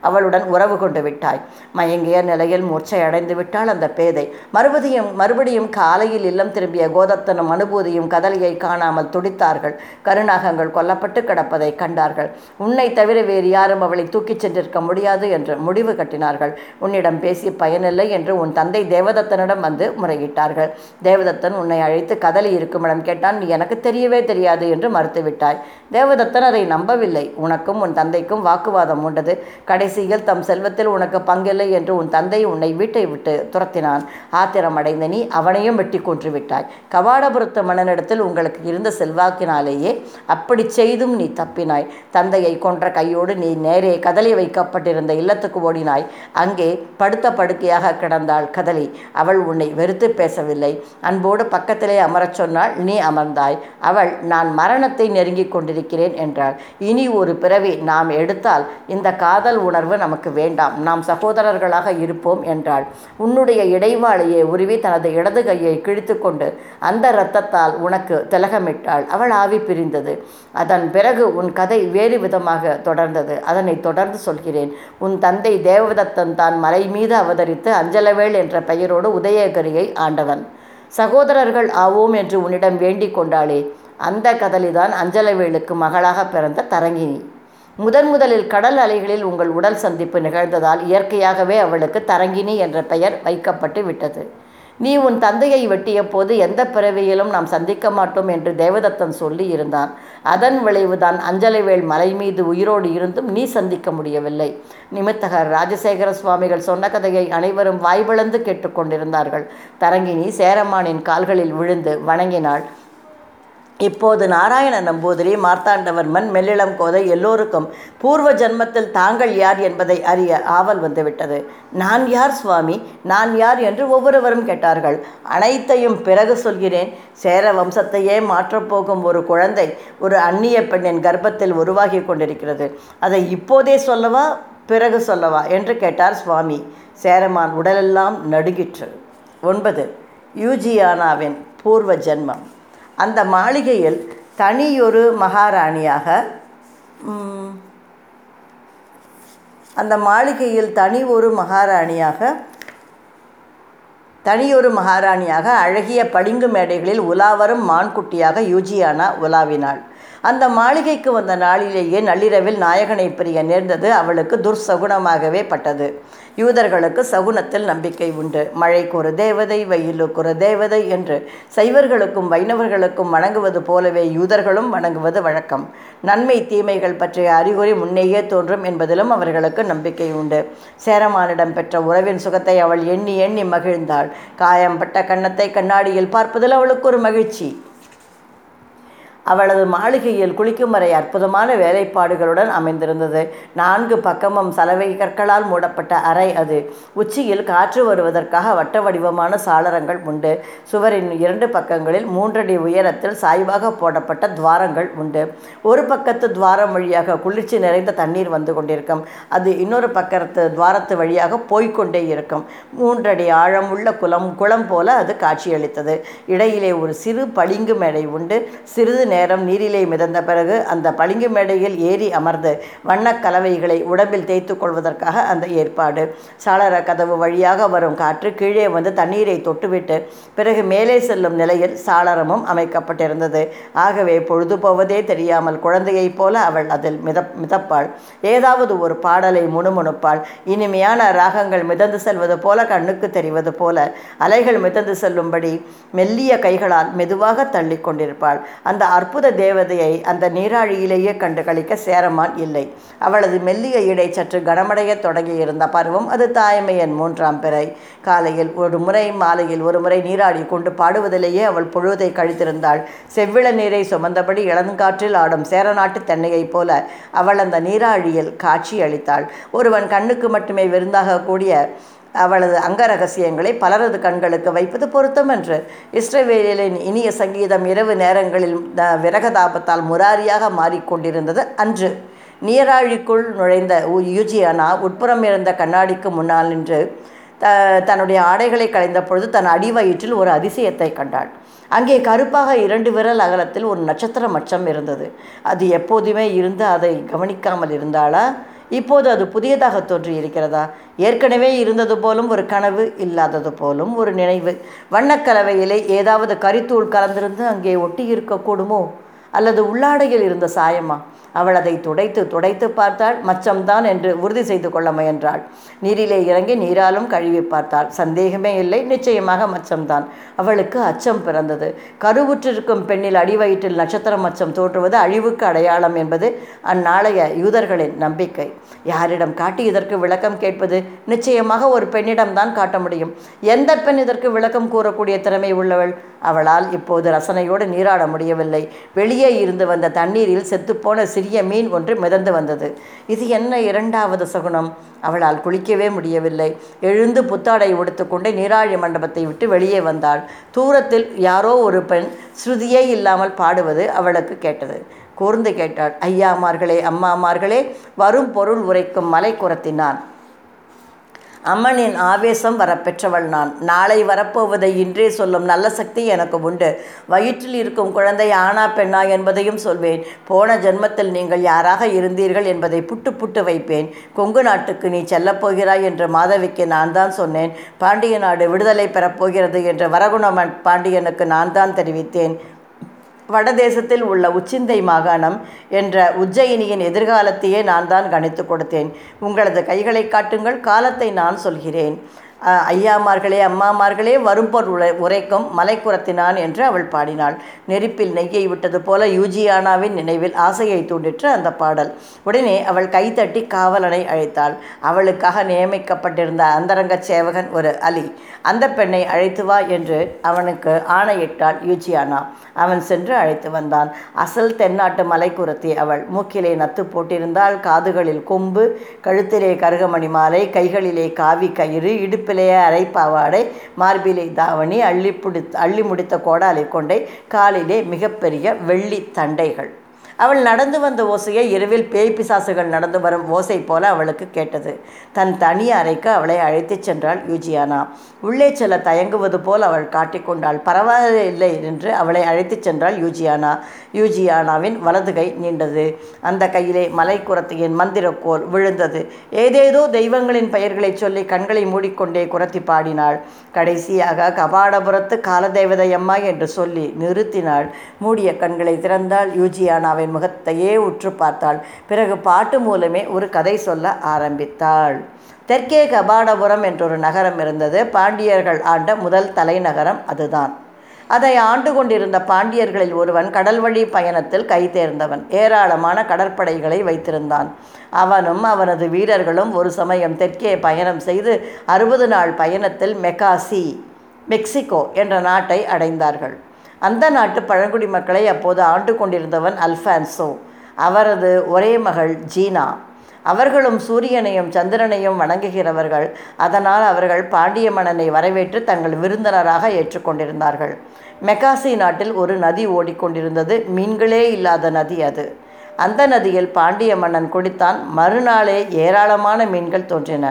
Speaker 1: அவளுடன் உறவு கொண்டு விட்டாய். மயங்கிய நிலையில் மூர்ச்சை அடைந்து விட்டாள் அந்த பேதை. மறுபடியும் மறுபடியும் காலையில் இல்லம் திரும்பிய கோதத்தனும் அனுபூதியும் கதலியை காணாமல் துடித்தார்கள். கருணாகங்கள் கொல்லப்பட்டு கிடப்பதை கண்டார்கள். உன்னை தவிர வேறு யாரும் அவளை தூக்கிச் சென்றிருக்க முடியாது என்று முடிவு கட்டினார்கள். உன்னிடம் பேசி பயனில்லை என்று உன் தந்தை தேவதத்தனிடம் வந்து முறையிட்டார்கள். தேவதத்தன் உன்னை அழைத்து கதலி இருக்குமிடம் கேட்டான். நீ எனக்கு தெரியவே தெரியாது என்று மறுத்துவிட்டாய். தேவதத்தன் அதை நம்பவில்லை. உனக்கும் உன் தந்தைக்கும் வாக்குவாதம் உண்டது. கடைசி கடைசியில் தம் செல்வத்தில் உனக்கு பங்கில்லை என்று உன் தந்தை உன்னை வீட்டை விட்டு துரத்தினான். ஆத்திரம் அடைந்த நீ அவனையும் வெட்டி கொன்று விட்டாய் கவாடபுரத்து மன்னனிடத்தில் உங்களுக்கு இருந்த செல்வாக்கினாலேயே அப்படி செய்தும் நீ தப்பினாய். தந்தையை கொன்ற கையோடு நீ நேரே கதலி வைக்கப்பட்டிருந்த இல்லத்துக்கு ஓடினாய். அங்கே படுத்த படுக்கையாக கிடந்தாள் கதலி. அவள் உன்னை வெறுத்து பேசவில்லை. அன்போடு பக்கத்திலே அமரச் சொன்னால் நீ அமர்ந்தாய். அவள் நான் மரணத்தை நெருங்கிக் கொண்டிருக்கிறேன் என்றாள். இனி ஒரு பிறவி நாம் எடுத்தால் இந்த காதல் உணர்வு நமக்கு வேண்டாம். நாம் சகோதரர்களாக இருப்போம் என்றாள். உன்னுடைய இடைவாளையை உருவி தனது இடது கையை கிழித்து கொண்டு அந்த இரத்தத்தால் உனக்கு திலகமிட்டாள். அவள் ஆவி பிரிந்தது. அதன் பிறகு உன் கதை வேறு விதமாக தொடர்ந்தது. அதனை தொடர்ந்து சொல்கிறேன். உன் தந்தை தேவதத்தன் தான் மலை மீது அவதரித்து அஞ்சலவேள் என்ற பெயரோடு உதயகிரியை ஆண்டவன். சகோதரர்கள் ஆவோம் என்று உன்னிடம் வேண்டிக் கொண்டாளே. அந்த கதலிதான் அஞ்சலவேளுக்கு மகளாக பிறந்த தரங்கினி. முதன் முதலில் கடல் அலைகளில் உங்கள் உடல் சந்திப்பு நிகழ்ந்ததால் இயற்கையாகவே அவளுக்கு தரங்கினி என்ற பெயர் வைக்கப்பட்டு விட்டது. நீ உன் தந்தையை வெட்டிய போது எந்த பிறவியிலும் நாம் சந்திக்க மாட்டோம் என்று தேவதத்தன் சொல்லி இருந்தான். அதன் விளைவுதான் அஞ்சலைவேல் மலை மீது உயிரோடு இருந்தும் நீ சந்திக்க முடியவில்லை. நிமித்தகர் ராஜசேகர சுவாமிகள் சொன்ன கதையை அனைவரும் வாய்விழந்து கேட்டுக்கொண்டிருந்தார்கள். தரங்கினி சேரமானின் கால்களில் விழுந்து வணங்கினாள். இப்போது நாராயண நம்பூதிரி மார்த்தாண்டவர்மன் மெல்லிளம் கோதை எல்லோருக்கும் பூர்வ ஜன்மத்தில் தாங்கள் யார் என்பதை அறிய ஆவல் வந்துவிட்டது. நான் யார் சுவாமி? நான் யார் என்று ஒவ்வொருவரும் கேட்டார்கள். அனைத்தையும் பிறகு சொல்கிறேன். சேர வம்சத்தையே மாற்றப்போகும் ஒரு குழந்தை ஒரு அந்நிய பெண்ணின் கர்ப்பத்தில் உருவாகி கொண்டிருக்கிறது. அதை இப்போதே சொல்லவா? பிறகு சொல்லவா? என்று கேட்டார் சுவாமி. சேரமான் உடலெல்லாம் நடுகிற்று ஒன்பது. யூஜியானாவின் பூர்வ ஜென்மம். அந்த மாளிகையில் தனியொரு மகாராணியாக அந்த மாளிகையில் தனி ஒரு மகாராணியாக தனியொரு மகாராணியாக அழகிய பளிங்கு மேடைகளில் உலாவரும் மான்குட்டியாக யூஜியானா உலாவினாள். அந்த மாளிகைக்கு வந்த நாளிலேயே நள்ளிரவில் நாயகனை பிரிய நேர்ந்தது அவளுக்கு துர்சகுணமாகவே பட்டது. யூதர்களுக்கு சகுனத்தில் நம்பிக்கை உண்டு. மழைக்கு ஒரு தேவதை வெயிலுக்கு ஒரு தேவதை என்று சைவர்களுக்கும் வைணவர்களுக்கும் வணங்குவது போலவே யூதர்களும் வணங்குவது வழக்கம். நன்மை தீமைகள் பற்றிய அறிகுறி முன்னேயே தோன்றும் என்பதிலும் அவர்களுக்கு நம்பிக்கை உண்டு. சேரமானிடம் பெற்ற உறவின் சுகத்தை அவள் எண்ணி எண்ணி மகிழ்ந்தாள். காயம்பட்ட கன்னத்தை கண்ணாடியில் பார்ப்பதில் அவளுக்கு ஒரு மகிழ்ச்சி. அவளது மாளிகையில் குளிக்கும் வரை அற்புதமான வேலைப்பாடுகளுடன் அமைந்திருந்தது. நான்கு பக்கமும் சலவை கற்களால் மூடப்பட்ட அறை அது. உச்சியில் காற்று வருவதற்காக வட்ட வடிவமான சாளரங்கள் உண்டு. சுவரின் இரண்டு பக்கங்களில் மூன்றடி உயரத்தில் சாய்வாக போடப்பட்ட துவாரங்கள் உண்டு. ஒரு பக்கத்து துவாரம் வழியாக குளிர்ச்சி நிறைந்த தண்ணீர் வந்து கொண்டிருக்கும். அது இன்னொரு பக்கத்து துவாரத்து வழியாக போய்கொண்டே இருக்கும். மூன்றடி ஆழமுள்ள குளம் குளம் போல அது காட்சியளித்தது. இடையிலே ஒரு சிறு பளிங்கு மேடை உண்டு. சிறிது நேரம் நேரம் நீரிலே மிதந்த பிறகு அந்த பளிங்கு மேடையில் ஏறி அமர்ந்து வண்ணக் கலவைகளை உடம்பில் தேய்த்து கொள்வதற்காக அந்த ஏற்பாடு. சாளர கதவு வழியாக வரும் காற்று கீழே வந்து தண்ணீரை தொட்டுவிட்டு பிறகு மேலே செல்லும் நிலையில் சாளரமும் அமைக்கப்பட்டிருந்தது. ஆகவே பொழுது போவதே தெரியாமல் குழந்தையைப் போல அவள் அதில் மித மிதப்பாள். ஏதாவது ஒரு பாடலை முணுமுணுப்பாள். இனிமையான ராகங்கள் மிதந்து செல்வது போல கண்ணுக்கு தெரிவது போல அலைகள் மிதந்து செல்லும்படி மெல்லிய கைகளால் மெதுவாக தள்ளி கொண்டிருப்பாள். அந்த அற்புத தேவதையை அந்த நீராழியிலேயே கண்டு கழிக்க சேரமான் இல்லை. அவளது மெல்லிய இடை சற்று கனமடைய தொடங்கியிருந்த பருவம் அது தாய்மையன் மூன்றாம் பிறை. காலையில் ஒரு முறை மாலையில் ஒரு முறை நீராடி கொண்டு பாடுவதிலேயே அவள் பொழுதை கழித்திருந்தாள். செவ்விள நீரை சுமந்தபடி இளங்காற்றில் ஆடும் சேரநாட்டு தென்னையைப் போல அவள் அந்த நீராழியில் காட்சி அளித்தாள் ஒருவன் கண்ணுக்கு மட்டுமே விருந்தாக கூடிய அவளது அங்க ரகசியங்களை பலரது கண்களுக்கு வைப்பது பொருத்தம் என்று இஸ்ரவேலின் இனிய சங்கீதம் இரவு நேரங்களில் த- விரகதாபத்தால் முராரியாக மாறிக்கொண்டிருந்தது அன்று. நீராழிக்குள் நுழைந்த உ- யூஜியானா உட்புறம் இருந்த கண்ணாடிக்கு முன்னால் நின்று த தன்னுடைய ஆடைகளை களைந்த பொழுது தன் அடிவயிற்றில் ஒரு அதிசயத்தை கண்டாள். அங்கே கருப்பாக இரண்டு விரல் அகலத்தில் ஒரு நட்சத்திர மச்சம் இருந்தது. அது எப்போதுமே இருந்து அதை கவனிக்காமல் இருந்தாளா? இப்போது அது புதியதாக தோன்றி இருக்கிறதா ஏற்கனவே இருந்தது போலும் ஒரு கனவு இல்லாதது போலும் ஒரு நினைவு. வண்ணக்கலவையிலே ஏதாவது கரித்தூள் கலந்திருந்து அங்கே ஒட்டி இருக்கக்கூடுமோ அல்லது உள்ளாடையில் இருந்த சாயமா? அவள் அதை துடைத்து துடைத்து பார்த்தாள். மச்சம்தான் என்று உறுதி செய்து கொள்ள முயன்றாள். நீரிலே இறங்கி நீராலும் கழுவி பார்த்தாள். சந்தேகமே இல்லை. நிச்சயமாக மச்சம்தான். அவளுக்கு அச்சம் பிறந்தது. கருவுற்றிருக்கும் பெண்ணில் அடிவயிற்றில் நட்சத்திர மச்சம் தோற்றுவது அழிவுக்கு அடையாளம் என்பது அந்நாளைய யூதர்களின் நம்பிக்கை. யாரிடம் காட்டி இதற்கு விளக்கம் கேட்பது? நிச்சயமாக ஒரு பெண்ணிடம்தான் காட்ட முடியும். எந்த பெண் இதற்கு விளக்கம் கூறக்கூடிய திறமை உள்ளவள்? அவளால் இப்போது ரசனையோடு நீராட முடியவில்லை. வெளியே இருந்து வந்த தண்ணீரில் செத்துப்போன சிறிய மீன் ஒன்று மிதந்து வந்தது. இது என்ன இரண்டாவது சகுனம்? அவளால் குளிக்கவே முடியவில்லை. எழுந்து புத்தாடை உடுத்துக்கொண்டு நீராழி மண்டபத்தை விட்டு வெளியே வந்தாள். தூரத்தில் யாரோ ஒரு பெண் ஸ்ருதியே இல்லாமல் பாடுவது அவளுக்கு கேட்டது. கூர்ந்து கேட்டாள். ஐயாமார்களே அம்மாமார்களே வரும் பொருள் உரைக்கும் மலை குரத்தினான் அம்மனின் ஆவேசம் வரப்பெற்றவள் நான். நாளை வரப்போவதை இன்றே சொல்லும் நல்ல சக்தி எனக்கு உண்டு. வயிற்றில் இருக்கும் குழந்தை ஆனா பெண்ணா என்பதையும் சொல்வேன். போன ஜென்மத்தில் நீங்கள் யாராக இருந்தீர்கள் என்பதை புட்டு புட்டு வைப்பேன். கொங்கு நாட்டுக்கு நீ செல்லப்போகிறாய் என்று மாதவிக்கு நான் தான் சொன்னேன். பாண்டிய நாடு விடுதலை பெறப்போகிறது என்று வரகுணமன் பாண்டியனுக்கு நான் தான் தெரிவித்தேன். வடதேசத்தில் உள்ள உச்சிந்தை மாகாணம் என்ற உஜ்ஜயினியின் எதிர்காலத்தையே நான் தான் கணித்து கொடுத்தேன். உங்களது கைகளை காட்டுங்கள் காலத்தை நான் சொல்கிறேன். ஐயாமார்களே அம்மாமார்களே வரும்பொர் உரை உரைக்கும் மலைக்குரத்தினான் என்று அவள் பாடினாள். நெருப்பில் நெய்யை விட்டது போல யூஜியானாவின் நினைவில் ஆசையை தூண்டிற்று அந்த பாடல். உடனே அவள் கைத்தட்டி காவலனை அழைத்தாள். அவளுக்காக நியமிக்கப்பட்டிருந்த அந்தரங்க சேவகன் ஒரு அலி அந்த பெண்ணை அழைத்து வா என்று அவனுக்கு ஆணையிட்டாள் யூஜியானா. அவன் சென்று அழைத்து வந்தான். அசல் தென்னாட்டு மலைக்குரத்தி அவள் மூக்கிலே நத்து போட்டிருந்தாள். காதுகளில் கொம்பு கழுத்திலே கருகமணி மாலை கைகளிலே காவி கயிறு இடுப்பு இடுப்பிலேயே அரைப்பாவாடை மார்பிலை தாவணி அள்ளி பிடி அள்ளி முடித்த கோடாலை கொண்டை காலிலே மிகப்பெரிய வெள்ளி தண்டைகள். அவள் நடந்து வந்த ஓசையை இரவில் பேய் பிசாசுகள் நடந்து வரும் ஓசை போல அவளுக்கு கேட்டது. தன் தனி அறைக்கு அவளை அழைத்துச் சென்றாள் யூஜியானா. உள்ளே செல்ல தயங்குவது போல் அவள் காட்டிக்கொண்டாள் பரவாயில்லை என்று அவளை அழைத்துச் சென்றாள் யூஜியானா. யூஜியானாவின் வலது கை நீண்டது. அந்த கையிலே மலைக்குரத்தியின் மந்திரக்கோல் விழுந்தது. ஏதேதோ தெய்வங்களின் பெயர்களை சொல்லி கண்களை மூடிக்கொண்டே குரத்தி பாடினாள். கடைசியாக கபாடபுரத்து காலதேவதையம்மா என்று சொல்லி நிறுத்தினாள். மூடிய கண்களை திறந்தால் யூஜியானாவின் முகத்தையே உற்று பார்த்தாள். பிறகு பாட்டு மூலமே ஒரு கதை சொல்ல ஆரம்பித்தாள். தெற்கே கபாடபுரம் என்றொரு நகரம் இருந்தது. பாண்டியர்கள் ஆண்ட முதல் தலைநகரம் அதுதான். அதை ஆண்டு கொண்டிருந்த பாண்டியர்களில் ஒருவன் கடல் வழி பயணத்தில் கை தேர்ந்தவன். ஏராளமான கடற்படைகளை வைத்திருந்தான். அவனும் அவனது வீரர்களும் ஒரு சமயம் தெற்கே பயணம் செய்து அறுபது நாள் பயணத்தில் மெக்காசி மெக்சிகோ என்ற நாட்டை அடைந்தார்கள். அந்த நாட்டு பழங்குடி மக்களை அப்போது ஆண்டு கொண்டிருந்தவன் அல்ஃபான்சோ. அவரது ஒரே மகள் ஜீனா. அவர்களும் சூரியனையும் சந்திரனையும் வணங்குகிறவர்கள். அதனால் அவர்கள் பாண்டிய மன்னனை வரவேற்று தங்கள் விருந்தினராக ஏற்றுக்கொண்டிருந்தார்கள் மெக்காசி நாட்டில் ஒரு நதி ஓடிக்கொண்டிருந்தது மீன்களே இல்லாத நதி அது. அந்த நதியில் பாண்டிய மன்னன் குடித்தான். மறுநாளே ஏராளமான மீன்கள் தோன்றின.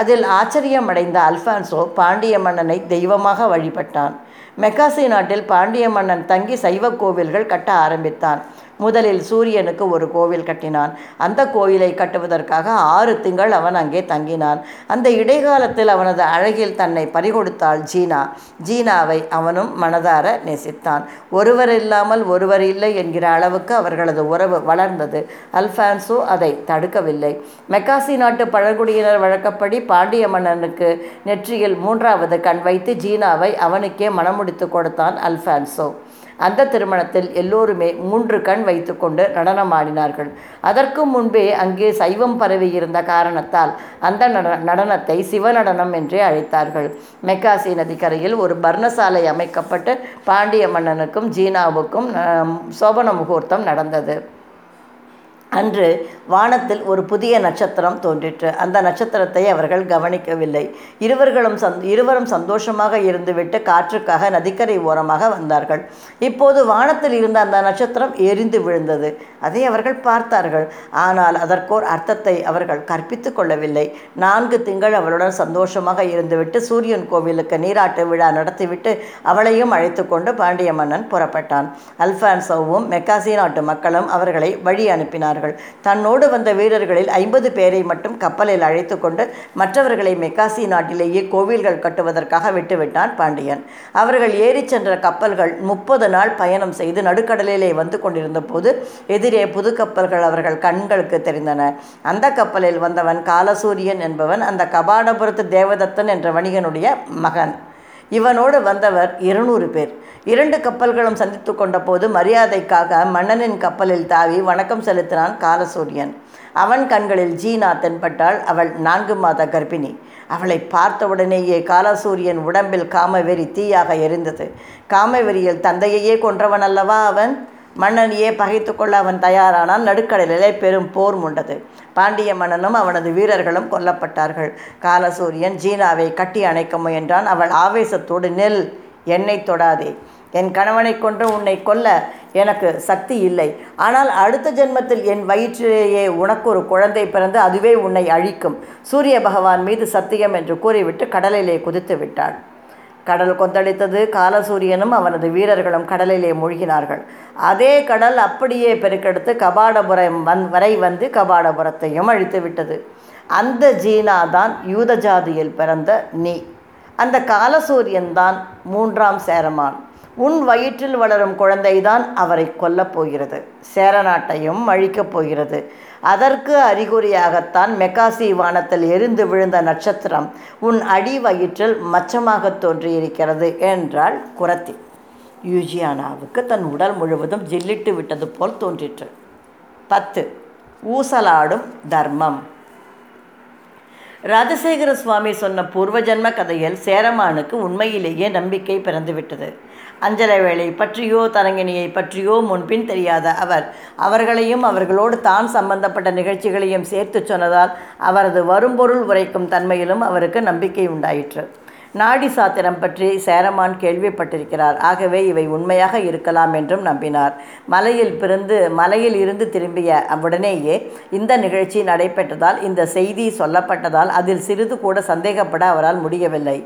Speaker 1: அதில் ஆச்சரியமடைந்த அல்ஃபான்சோ பாண்டிய மன்னனை தெய்வமாக வழிபட்டான். மெக்காசி நாட்டில் பாண்டிய மன்னன் தங்கி சைவ கோவில்கள் கட்ட ஆரம்பித்தான். முதலில் சூரியனுக்கு ஒரு கோவில் கட்டினான். அந்த கோயிலை கட்டுவதற்காக ஆறு திங்கள் அவன் அங்கே தங்கினான். அந்த இடைக்காலத்தில் அவனது அழகில் தன்னை பறிகொடுத்தாள் ஜீனா. ஜீனாவை அவனும் மனதார நேசித்தான். ஒருவர் இல்லாமல் ஒருவர் இல்லை என்கிற அளவுக்கு அவர்களது உறவு வளர்ந்தது. அல்ஃபான்சோ அதை தடுக்கவில்லை. மெக்காசி நாட்டு பழங்குடியினர் வழக்கப்படி பாண்டிய மன்னனுக்கு நெற்றியில் மூன்றாவது கண் வைத்து ஜீனாவை அவனுக்கே மணமுடித்து கொடுத்தான் அல்ஃபான்சோ. அந்த திருமணத்தில் எல்லோருமே மூன்று கண் வைத்துக்கொண்டு நடனமாடினார்கள். அதற்கு முன்பே அங்கே சைவம் பரவி இருந்த காரணத்தால் அந்த நடனத்தை சிவநடனம் என்றே அழைத்தார்கள். மெக்காசி நதிக்கரையில் ஒரு பர்ணசாலை அமைக்கப்பட்டு பாண்டிய மன்னனுக்கும் ஜீனாவுக்கும் சோபன முகூர்த்தம் நடந்தது. அன்று வானத்தில் ஒரு புதிய நட்சத்திரம் தோன்றிற்று. அந்த நட்சத்திரத்தை அவர்கள் கவனிக்கவில்லை. இருவர்களும் சந் இருவரும் சந்தோஷமாக இருந்துவிட்டு காற்றுக்காக நதிக்கரை ஓரமாக வந்தார்கள். இப்போது வானத்தில் இருந்த அந்த நட்சத்திரம் எரிந்து விழுந்தது. அதை அவர்கள் பார்த்தார்கள். ஆனால் அதற்கோர் அர்த்தத்தை அவர்கள் கற்பித்து கொள்ளவில்லை. நான்கு திங்கள் அவளுடன் சந்தோஷமாக இருந்துவிட்டு சூரியன் கோவிலுக்கு நீராட்டு விழா நடத்திவிட்டு அவளையும் அழைத்து கொண்டு பாண்டிய மன்னன் புறப்பட்டான். அல்ஃபான்சோவும் மெக்காசி நாட்டு மக்களும் அவர்களை வழி அனுப்பினார்கள். தன்னோடு தன்னோடு வந்த வீரர்களில் ஐம்பது பேரை மட்டும் கப்பலில் அழைத்து கொண்டு மற்றவர்களை மெக்காசி நாட்டிலேயே கோவில்கள் கட்டுவதற்காக விட்டுவிட்டான் பாண்டியன். அவர்கள் ஏறிச் சென்ற கப்பல்கள் முப்பது நாள் பயணம் செய்து நடுக்கடலிலே வந்து கொண்டிருந்த போது எதிரே புது கப்பல்கள் அவர்கள் கண்களுக்கு தெரிந்தன. அந்த கப்பலில் வந்தவன் காலசூரியன் என்பவன் அந்த கபாடபுரத்து தேவதத்தன் என்ற வணிகனுடைய மகன். இவனோடு வந்தவர் இருநூறு பேர். இரண்டு கப்பல்களும் சந்தித்து கொண்டபோது மரியாதைக்காக மன்னனின் கப்பலில் தாவி வணக்கம் செலுத்தினான் காலசூரியன். அவன் கண்களில் ஜீனா தென்பட்டாள் அவள் நான்கு மாத கர்ப்பிணி. அவளை பார்த்தவுடனேயே காலசூரியன் உடம்பில் காமவெறி தீயாக எரிந்தது. காமவெறியில் தந்தையையே கொன்றவன் அல்லவா அவன்? மன்னனையே பகைத்து கொள்ள அவன் தயாரானால் நடுக்கடலிலே பெரும் போர் முண்டது. பாண்டிய மன்னனும் அவனது வீரர்களும் கொல்லப்பட்டார்கள். காலசூரியன் ஜீனாவை கட்டி அணைக்க முயன்றான். அவள் ஆவேசத்தோடு நெல் என்னை தொடாதே. என் கணவனை கொன்று உன்னை கொல்ல எனக்கு சக்தி இல்லை. ஆனால் அடுத்த ஜென்மத்தில் என் வயிற்றிலேயே உனக்கு ஒரு குழந்தை பிறந்து அதுவே உன்னை அழிக்கும். சூரிய பகவான் மீது சத்தியம் என்று கூறிவிட்டு கடலிலே குதித்து விட்டாள். கடல் கொந்தளித்தது காலசூரியனும் அவனது வீரர்களும் கடலிலே மூழ்கினார்கள். அதே கடல் அப்படியே பெருக்கெடுத்து கபாடபுரம் வந் வரை வந்து கபாடபுரத்தையும் அழித்து விட்டது. அந்த ஜீனா தான் யூத ஜாதியில் பிறந்த நீ. அந்த காலசூரியன் தான் மூன்றாம் சேரமான். உன் வயிற்றில் வளரும் குழந்தைதான் அவரை கொல்லப் போகிறது. சேரநாட்டையும் அழிக்கப் போகிறது. அதற்கு அறிகுறியாகத்தான் மெக்காசி வானத்தில் எரிந்து விழுந்த நட்சத்திரம் உன் அடி வயிற்றில் மச்சமாக தோன்றியிருக்கிறது என்றாள் குரத்தி. யூஜியானாவுக்கு தன் உடல் முழுவதும் ஜில்லிட்டு விட்டது போல் தோன்றிற்று. பத்து. ஊசலாடும் தர்மம். ராஜசேகர சுவாமி சொன்ன பூர்வஜன்ம கதையில் சேரமானுக்கு உண்மையிலேயே நம்பிக்கை பிறந்துவிட்டது. அஞ்சலை வேலை பற்றியோ தரங்கிணியை பற்றியோ முன்பின் தெரியாத அவர். அவர்களையும் அவர்களோடு தான் சம்பந்தப்பட்ட நிகழ்ச்சிகளையும் சேர்த்து சொன்னதால் அவரது வரும்பொருள் உரைக்கும் தன்மையிலும் அவருக்கு நம்பிக்கை உண்டாயிற்று. நாடி சாத்திரம் பற்றி சேரமான் கேள்விப்பட்டிருக்கிறார். ஆகவே இவை உண்மையாக இருக்கலாம் என்றும் நம்பினார். மலையில் பிறந்து மலையில் இருந்து திரும்பிய உடனேயே இந்த நிகழ்ச்சி நடைபெற்றதால் இந்த செய்தி சொல்லப்பட்டதால் அதில் சிறிது கூட சந்தேகப்பட அவரால் முடியவில்லை.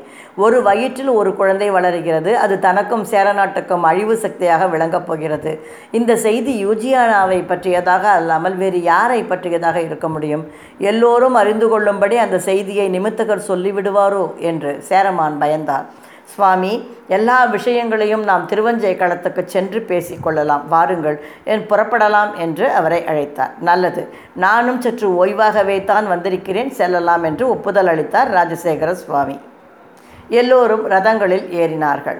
Speaker 1: ஒரு வயிற்றில் ஒரு குழந்தை வளருகிறது. அது தனக்கும் சேரநாட்டுக்கும் அழிவு சக்தியாக விளங்கப் போகிறது. இந்த செய்தி யூஜியானாவை பற்றியதாக அல்லாமல் வேறு யாரை பற்றியதாக இருக்க முடியும்? எல்லோரும் அறிந்து கொள்ளும்படி அந்த செய்தியை நிமித்தகர் சொல்லிவிடுவாரோ? என்று சேரம் பெருமான் பயந்தார் சுவாமி எல்லா விஷயங்களையும் நாம் திருவஞ்சை களத்துக்கு சென்று பேசிக்கொள்ளலாம் வாருங்கள் என் புறப்படலாம் என்று அவரை அழைத்தார். நல்லது. நானும் சற்று ஓய்வாகவே தான் வந்திருக்கிறேன். செல்லலாம் என்று ஒப்புதல் அளித்தார் ராஜசேகர சுவாமி. எல்லோரும் ரதங்களில் ஏறினார்கள்.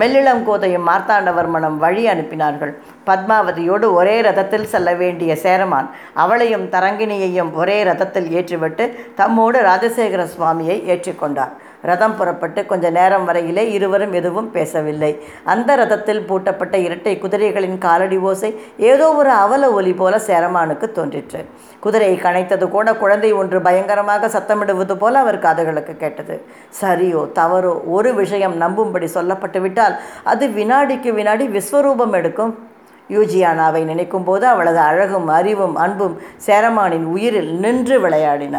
Speaker 1: மெல்லிளம் கோதையும் மார்த்தாண்டவர்மனும் வழி அனுப்பினார்கள். பத்மாவதியோடு ஒரே ரதத்தில் செல்ல வேண்டிய சேரமான் அவளையும் தரங்கிணியையும் ஒரே ரதத்தில் ஏற்றிவிட்டு தம்மோடு ராஜசேகர சுவாமியை ஏற்றிக்கொண்டார். ரதம் புறப்பட்டு கொஞ்ச நேரம் வரையிலே இருவரும் எதுவும் பேசவில்லை. அந்த ரதத்தில் பூட்டப்பட்ட இரட்டை குதிரைகளின் காலடி ஓசை ஏதோ ஒரு அவல ஒலி போல சேரமானுக்கு தோன்றிற்று. குதிரையை கனைத்தது கூட குழந்தை ஒன்று பயங்கரமாக சத்தமிடுவது போல அவர் காதுகளுக்கு கேட்டது. சரியோ தவறோ ஒரு விஷயம் நம்பும்படி சொல்லப்பட்டு விட்டால் அது வினாடிக்கு வினாடி விஸ்வரூபம் எடுக்கும் யூஜியானாவை நினைக்கும் போது அவளது அழகும் அறிவும் அன்பும் சேரமானின் உயிரில் நின்று விளையாடின.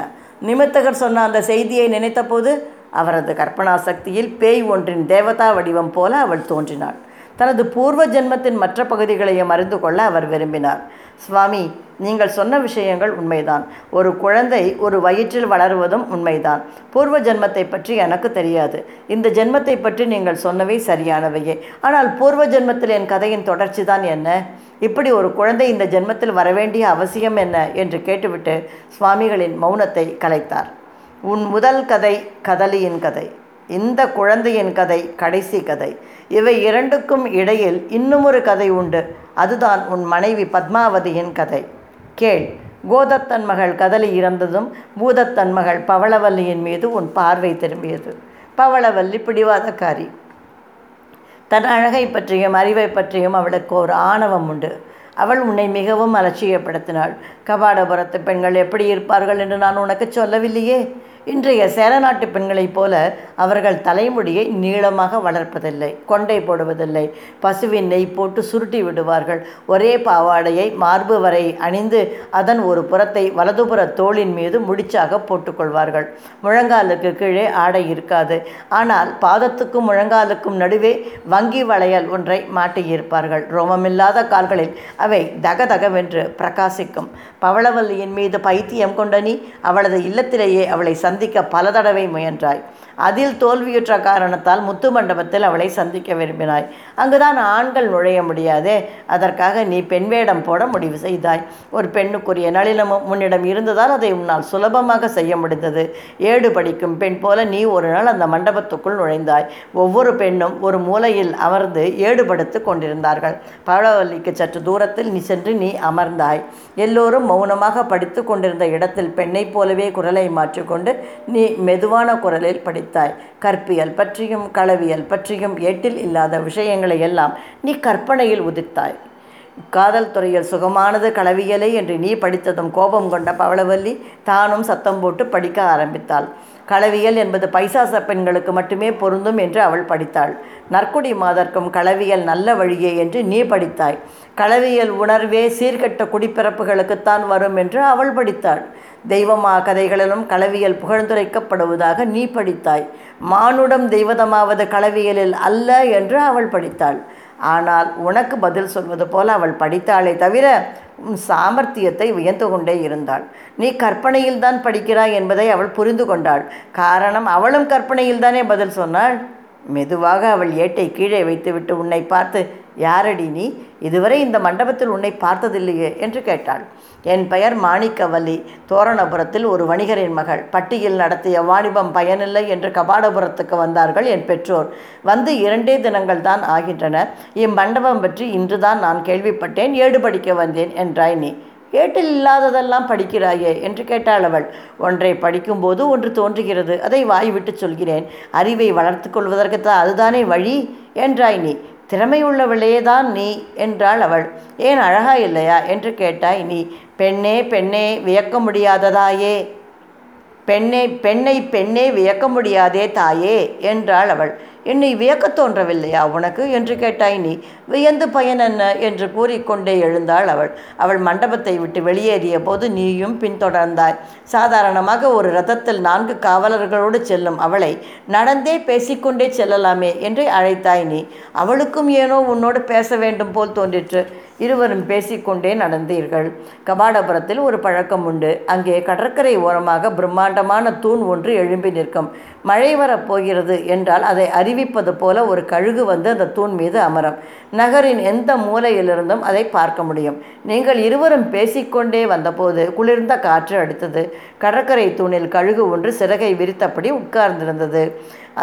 Speaker 1: நிமித்தகர் சொன்ன அந்த செய்தியை நினைத்தபோது அவரது கற்பனா சக்தியில் பேய் ஒன்றின் தேவதா வடிவம் போல அவள் தோன்றினாள். தனது பூர்வ ஜென்மத்தின் மற்ற பகுதிகளையும் அறிந்து கொள்ள அவர் விரும்பினார். சுவாமி நீங்கள் சொன்ன விஷயங்கள் உண்மைதான். ஒரு குழந்தை ஒரு வயிற்றில் வளருவதும் உண்மைதான். பூர்வ ஜென்மத்தை பற்றி எனக்கு தெரியாது. இந்த ஜென்மத்தை பற்றி நீங்கள் சொன்னவை சரியானவையே. ஆனால் பூர்வ ஜென்மத்தில் என் கதையின் தொடர்ச்சி தான் என்ன? இப்படி ஒரு குழந்தை இந்த ஜென்மத்தில் வரவேண்டிய அவசியம் என்ன? என்று கேட்டுவிட்டு சுவாமிகளின் மௌனத்தை கலைத்தார். உன் முதல் கதை கதலியின் கதை இந்த குழந்தையின் கதை கடைசி கதை. இவை இரண்டுக்கும் இடையில் இன்னுமொரு கதை உண்டு. அதுதான் உன் மனைவி பத்மாவதியின் கதை. கேள் கோதத்தன் மகள் கதலி இறந்ததும் பூதத்தன் மகள் பவளவல்லியின் மீது உன் பார்வை திரும்பியது. பவளவல்லி பிடிவாதக்காரி. தன் அழகை பற்றியும் அறிவை பற்றியும் அவளுக்கு ஒரு ஆணவம் உண்டு. அவள் உன்னை மிகவும் அலட்சியப்படுத்தினாள். கபாடபுரத்து பெண்கள் எப்படி இருப்பார்கள் என்று நான் உனக்கு சொல்லவில்லையே? இன்றைய சேரநாட்டு பெண்களைப் போல அவர்கள் தலைமுடியை நீளமாக வளர்ப்பதில்லை கொண்டை போடுவதில்லை. பசுவின் நெய் போட்டு சுருட்டி விடுவார்கள். ஒரே பாவாடையை மார்பு வரை அணிந்து அதன் ஒரு புறத்தை வலதுபுற தோளின் மீது முடிச்சாக போட்டுக்கொள்வார்கள். முழங்காலுக்கு கீழே ஆடை இருக்காது. ஆனால் பாதத்துக்கும் முழங்காலுக்கும் நடுவே வங்கி வளையல் ஒன்றை மாட்டியிருப்பார்கள். ரோமமில்லாத கால்களில் அவை தகதகவென்று பிரகாசிக்கும். பவளவல்லியின் மீது பைத்தியம் கொண்ட நீ அவளது இல்லத்திலேயே அவளை சந்திக்க பல தடவை முயன்றாய். அதில் தோல்வியுற்ற காரணத்தால் முத்து மண்டபத்தில் அவளை சந்திக்க விரும்பினாய். அங்குதான் ஆண்கள் நுழைய முடியாதே. அதற்காக நீ பெண் வேடம் போட முடிவு செய்தாய். ஒரு பெண்ணுக்குரிய நளினமும் உன்னிடம் இருந்ததால் அதை உன்னால் சுலபமாக செய்ய முடிந்தது. ஏடு படிக்கும் பெண் போல நீ ஒரு நாள் அந்த மண்டபத்துக்குள் நுழைந்தாய். ஒவ்வொரு பெண்ணும் ஒரு மூலையில் அமர்ந்து ஏடுபடுத்து கொண்டிருந்தார்கள். பழவல்லிக்கு சற்று தூரத்தில் நீ சென்று நீ அமர்ந்தாய். எல்லோரும் மௌனமாக படித்து கொண்டிருந்த இடத்தில் பெண்ணைப் போலவே குரலை மாற்றிக்கொண்டு நீ மெதுவான குரலில் படித்தாய். கற்பியல் பற்றியும் களவியல் பற்றியும் ஏட்டில் இல்லாத விஷயங்கள் எல்லாம் நீ கற்பனையில் உதித்தாய். காதல் துறையில் சுகமானது களவியலை என்று நீ படித்ததும் கோபம் கொண்ட பவளவல்லி தானும் சத்தம் போட்டு படிக்க ஆரம்பித்தாள். களவியல் என்பது பைசாச பெண்களுக்கு மட்டுமே பொருந்தும் என்று அவள் படித்தாள். நற்குடி மாதர்க்கும் களவியல் நல்ல வழியே என்று நீ படித்தாய். களவியல் உணர்வே சீர்கெட்ட குடிப்பிறப்புகளுக்குத்தான் வரும் என்று அவள் படித்தாள். தெய்வமா கதைகளிலும் களவியல் புகழ்ந்துரைக்கப்படுவதாக நீ படித்தாய். மானுடம் தெய்வதமாவது களவியலில் அல்ல என்று அவள் படித்தாள். ஆனால் உனக்கு பதில் சொல்வது போல அவள் படித்தாளே தவிர உன் சாமர்த்தியத்தை வியந்து கொண்டே இருந்தாள். நீ கற்பனையில் தான் படிக்கிறாய் என்பதை அவள் புரிந்து கொண்டாள். காரணம் அவளும் கற்பனையில் தானே பதில் சொன்னாள். மெதுவாக அவள் ஏட்டை கீழே வைத்துவிட்டு உன்னை பார்த்து யாரடி நீ? இதுவரை இந்த மண்டபத்தில் உன்னை பார்த்ததில்லையே என்று கேட்டாள். என் பெயர் மாணிக்கவல்லி. தோரணபுரத்தில் ஒரு வணிகரின் மகள். பட்டியில் நடத்திய வாணிபம் பயனில்லை என்று கபாடபுரத்துக்கு வந்தார்கள் என் பெற்றோர். வந்து இரண்டே தினங்கள் தான் ஆகின்றன. இம்மண்டபம் பற்றி இன்றுதான் நான் கேள்விப்பட்டேன். ஏடு படிக்க வந்தேன் என்றாய் நீ. ஏட்டில் இல்லாததெல்லாம் படிக்கிறாயே என்று கேட்டாள் அவள். ஒன்றை படிக்கும்போது ஒன்று தோன்றுகிறது. அதை வாய்விட்டு சொல்கிறேன். அறிவை வளர்த்து கொள்வதற்குத்தான் அதுதானே வழி? என்றாய் நீ. திறமையுள்ளவளே தான் நீ என்றாள் அவள். ஏன் அழகா இல்லையா? என்று கேட்டாய் நீ. பெண்ணே பெண்ணே வியக்க முடியாததாயே. பெண்ணை பெண்ணை பெண்ணே வியக்க முடியாதே தாயே என்றாள் அவள். என்னை வியக்க தோன்றவில்லையா உனக்கு? என்று கேட்டாய் நீ. வியந்து பயன் என்ன? என்று கூறிக்கொண்டே எழுந்தாள் அவள். அவள் மண்டபத்தை விட்டு வெளியேறிய போது நீயும் பின்தொடர்ந்தாய். சாதாரணமாக ஒரு ரதத்தில் நான்கு காவலர்களோடு செல்லும் அவளை நடந்தே பேசிக்கொண்டே செல்லலாமே என்று அழைத்தாய் நீ. அவளுக்கும் ஏனோ உன்னோடு பேச வேண்டும் போல் தோன்றிற்று. இருவரும் பேசிக்கொண்டே நடந்தீர்கள். கபாடபுரத்தில் ஒரு பழக்கம் உண்டு. அங்கே கடற்கரை ஓரமாக பிரம்மாண்டமான தூண் ஒன்று எழும்பி நிற்கும். மழை வரப்போகிறது என்றால் அதை அறிவிப்பது போல ஒரு கழுகு வந்து அந்த தூண் மீது அமரும். நகரின் எந்த மூலையிலிருந்தும் அதை பார்க்க முடியும். நீங்கள் இருவரும் பேசிக்கொண்டே வந்தபோது குளிர்ந்த காற்று அடித்தது. கடற்கரை தூணில் கழுகு ஒன்று சிறகை விரித்தபடி உட்கார்ந்திருந்தது.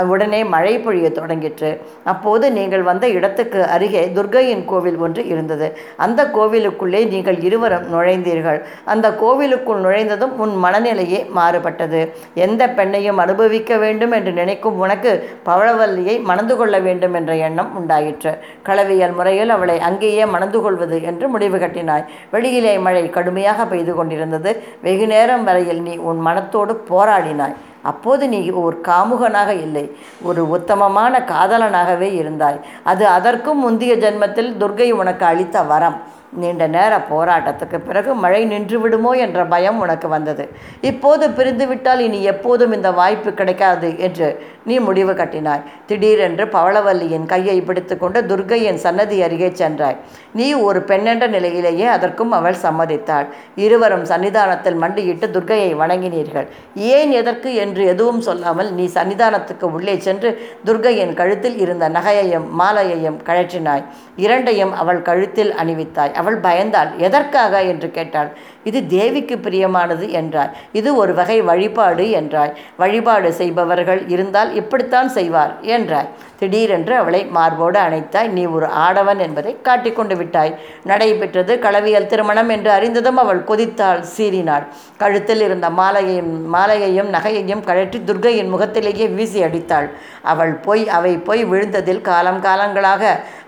Speaker 1: உடனே மழை பொழிய தொடங்கிற்று. அப்போது நீங்கள் வந்த இடத்துக்கு அருகே துர்கையின் கோவில் ஒன்று இருந்தது. அந்த கோவிலுக்குள்ளே நீங்கள் இருவரும் நுழைந்தீர்கள். அந்த கோவிலுக்குள் நுழைந்ததும் உன் மனநிலையே மாறுபட்டது. எந்த பெண்ணையும் அனுபவிக்க வேண்டும் என்று நினைக்கும் உனக்கு பவளவல்லியை மணந்து கொள்ள வேண்டும் என்ற எண்ணம் உண்டாயிற்று. களவியல் முறையில் அவளை அங்கேயே மணந்து கொள்வது என்று முடிவு கட்டினாய். வெளியிலே மழை கடுமையாக பெய்து கொண்டிருந்தது. வெகு நேரம் வரையில் நீ உன் மனத்தோடு போராடினாய். அப்போது நீ ஒரு காமுகனாக இல்லை ஒரு உத்தமமான காதலனாகவே இருந்தாய். அது அதற்கும் முந்தைய ஜென்மத்தில் துர்கை உனக்கு அளித்த வரம். நீண்ட நேர போராட்டத்துக்கு பிறகு மழை நின்று விடுமோ என்ற பயம் உனக்கு வந்தது. இப்போது பிரிந்துவிட்டால் இனி எப்போதும் இந்த வாய்ப்பு கிடைக்காது என்று நீ முடிவு கட்டினாய். திடீரென்று பவளவல்லியின் கையை பிடித்துக்கொண்டு துர்கையின் சன்னதி அருகே சென்றாய். நீ ஒரு பெண்ணென்ற நிலையிலேயே அதற்கும் அவள் சம்மதித்தாள். இருவரும் சன்னிதானத்தில் மண்டியிட்டு துர்கையை வணங்கினீர்கள். ஏன் எதற்கு என்று எதுவும் சொல்லாமல் நீ சன்னிதானத்துக்கு உள்ளே சென்று துர்கையின் கழுத்தில் இருந்த நகையையும் மாலையையும் கழற்றினாய். இரண்டையும் அவள் கழுத்தில் அணிவித்தாய். அவள் பயந்தாள். எதற்காக? என்று கேட்டாள். இது தேவிக்கு பிரியமானது என்றாய் இது ஒரு வகை வழிபாடு என்றாய் வழிபாடு செய்பவர்கள் இருந்தால் இப்படித்தான் செய்வார் என்றாய் திடீரென்று அவளை மார்போடு அணைத்தாய். நீ ஒரு ஆடவன் என்பதை காட்டிக்கொண்டு விட்டாய். நடைபெற்றது களவியல் திருமணம் என்று அறிந்ததும் அவள் கொதித்தாள் சீறினாள். கழுத்தில் இருந்த மாலையையும் மாலையையும் நகையையும் கழற்றி துர்கையின் முகத்திலேயே வீசி அடித்தாள். அவள் போய் அவை போய் விழுந்ததில் காலம் காலங்களாக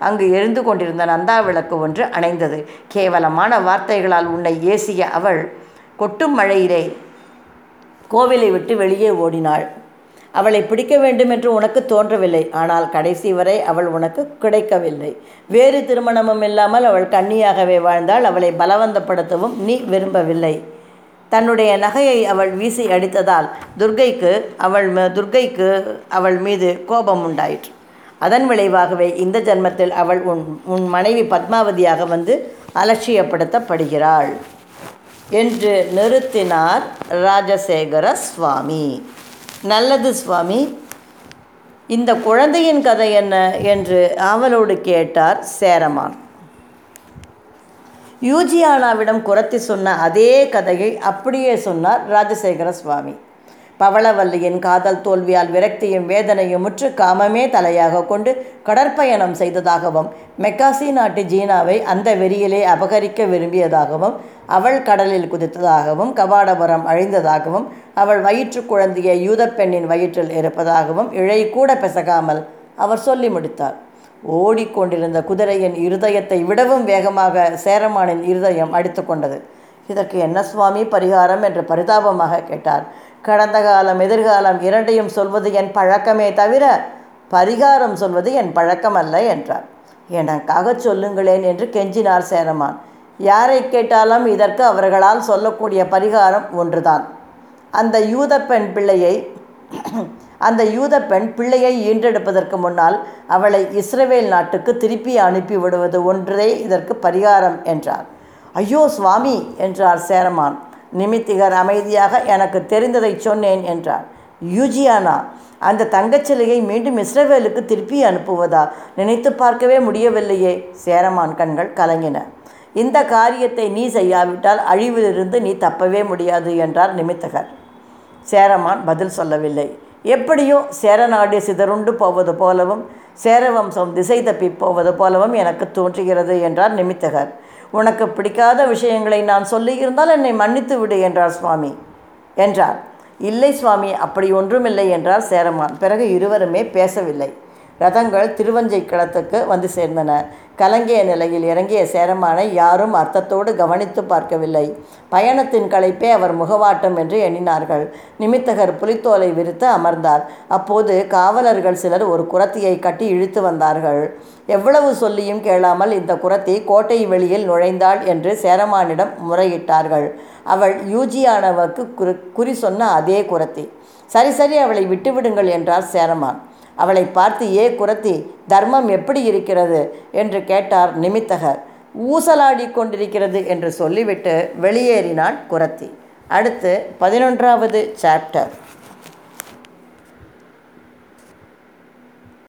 Speaker 1: அங்கு எழுந்து கொண்டிருந்த நந்தா விளக்கு ஒன்று அணைந்தது. கேவலமான வார்த்தைகளால் உன்னை ஏசிய அவள் கொட்டும் மழையிலே கோவிலை விட்டு வெளியே ஓடினாள். அவளை பிடிக்க வேண்டும் என்று உனக்கு தோன்றவில்லை. ஆனால் கடைசி வரை அவள் உனக்கு கிடைக்கவில்லை. வேறு திருமணமும் இல்லாமல் அவள் கன்னியாகவே வாழ்ந்தால் அவளை பலவந்தப்படுத்தவும் நீ விரும்பவில்லை. தன்னுடைய நகையை அவள் வீசி அடித்ததால் துர்கைக்கு அவள் துர்கைக்கு அவள் மீது கோபம் உண்டாயிற்று. அதன் விளைவாகவே இந்த ஜன்மத்தில் அவள் உன் உன் மனைவி பத்மாவதியாக வந்து அலட்சியப்படுத்தப்படுகிறாள். என்று நிறுத்தினார் ராஜசேகர சுவாமி. நல்லது சுவாமி இந்த குழந்தையின் கதை என்ன என்று ஆவலோடு கேட்டார் சேரமான். யூஜியானாவிடம் குரத்தி சொன்ன அதே கதையை அப்படியே சொன்னார் ராஜசேகர சுவாமி. பவளவல்லியின் காதல் தோல்வியால் விரக்தியும் வேதனையும் முற்று காமமே தலையாக கொண்டு கடற்பயணம் செய்ததாகவும் மெக்காசி நாட்டு ஜீனாவை அந்த வெறியிலே அபகரிக்க விரும்பியதாகவும் அவள் கடலில் குதித்ததாகவும் கபாடபுரம் அழிந்ததாகவும் அவள் வயிற்று குழந்தைய யூதப் பெண்ணின் வயிற்றில் இருப்பதாகவும் இழை கூட பிசகாமல் அவர் சொல்லி முடித்தார். ஓடிக்கொண்டிருந்த குதிரையின் இருதயத்தை விடவும் வேகமாக சேரமானின் இருதயம் அடித்து கொண்டது. இதற்கு என்ன சுவாமி பரிகாரம்? என்று பரிதாபமாக கேட்டார். கடந்த காலம் எதிர்காலம் இரண்டையும் சொல்வது என் பழக்கமே தவிர பரிகாரம் சொல்வது என் பழக்கம் அல்ல என்றார். எனக்காக சொல்லுங்களேன் என்று கெஞ்சினார் சேரமான். யாரை கேட்டாலும் இதற்கு அவர்களால் சொல்லக்கூடிய பரிகாரம் ஒன்றுதான். அந்த யூத பெண் பிள்ளையை அந்த யூத பெண் பிள்ளையை ஈன்றெடுப்பதற்கு முன்னால் அவளை இஸ்ரேவேல் நாட்டுக்கு திருப்பி அனுப்பி விடுவது ஒன்றே இதற்கு பரிகாரம் என்றார். ஐயோ சுவாமி என்றார் சேரமான். நிமித்திகர் அமைதியாக எனக்கு தெரிந்ததை சொன்னேன் என்றார். யூஜியானா அந்த தங்கச்சிலையை மீண்டும் இஸ்ரவேலுக்கு திருப்பி அனுப்புவதா? நினைத்து பார்க்கவே முடியவில்லையே. சேரமான் கண்கள் கலங்கின. இந்த காரியத்தை நீ செய்யாவிட்டால் அழிவிலிருந்து நீ தப்பவே முடியாது என்றார் நிமித்தகர். சேரமான் பதில் சொல்லவில்லை. எப்படியோ சேரநாடு சிதறுண்டு போவது போலவும் சேரவம்சம் திசை தப்பி போவது போலவும் எனக்கு தோன்றுகிறது என்றார் நிமித்தகர். உனக்கு பிடிக்காத விஷயங்களை நான் சொல்லியிருந்தால் என்னை மன்னித்து விடு என்றார் சுவாமி. என்றார். இல்லை சுவாமி அப்படி ஒன்றுமில்லை என்றார் சேரமான். பிறகு இருவருமே பேசவில்லை. ரதங்கள் திருவஞ்சை களத்துக்கு வந்து சேர்ந்தன. கலங்கிய நிலையில் இறங்கிய சேரமானை யாரும் அர்த்தத்தோடு கவனித்து பார்க்கவில்லை. பயணத்தின் களைப்பே அவர் முகவாட்டம் என்று எண்ணினார்கள். நிமித்தகர் புலித்தோலை விரித்து அமர்ந்தார். அப்போது காவலர்கள் சிலர் ஒரு குரத்தியை கட்டி இழுத்து வந்தார்கள். எவ்வளவு சொல்லியும் கேளாமல் இந்த குரத்தி கோட்டை வெளியில் நுழைந்தாள் என்று சேரமானிடம் முறையிட்டார்கள். அவள் யூஜியானவருக்கு குறி குறி சொன்ன அதே குரத்தி. சரி சரி அவளை விட்டுவிடுங்கள் என்றார் சேரமான். அவளை பார்த்து ஏ குரத்தி தர்மம் எப்படி இருக்கிறது? என்று கேட்டார் நிமித்தகர். ஊசலாடி கொண்டிருக்கிறது என்று சொல்லிவிட்டு வெளியேறினான் குரத்தி. அடுத்து பதினொன்றாவது சாப்டர்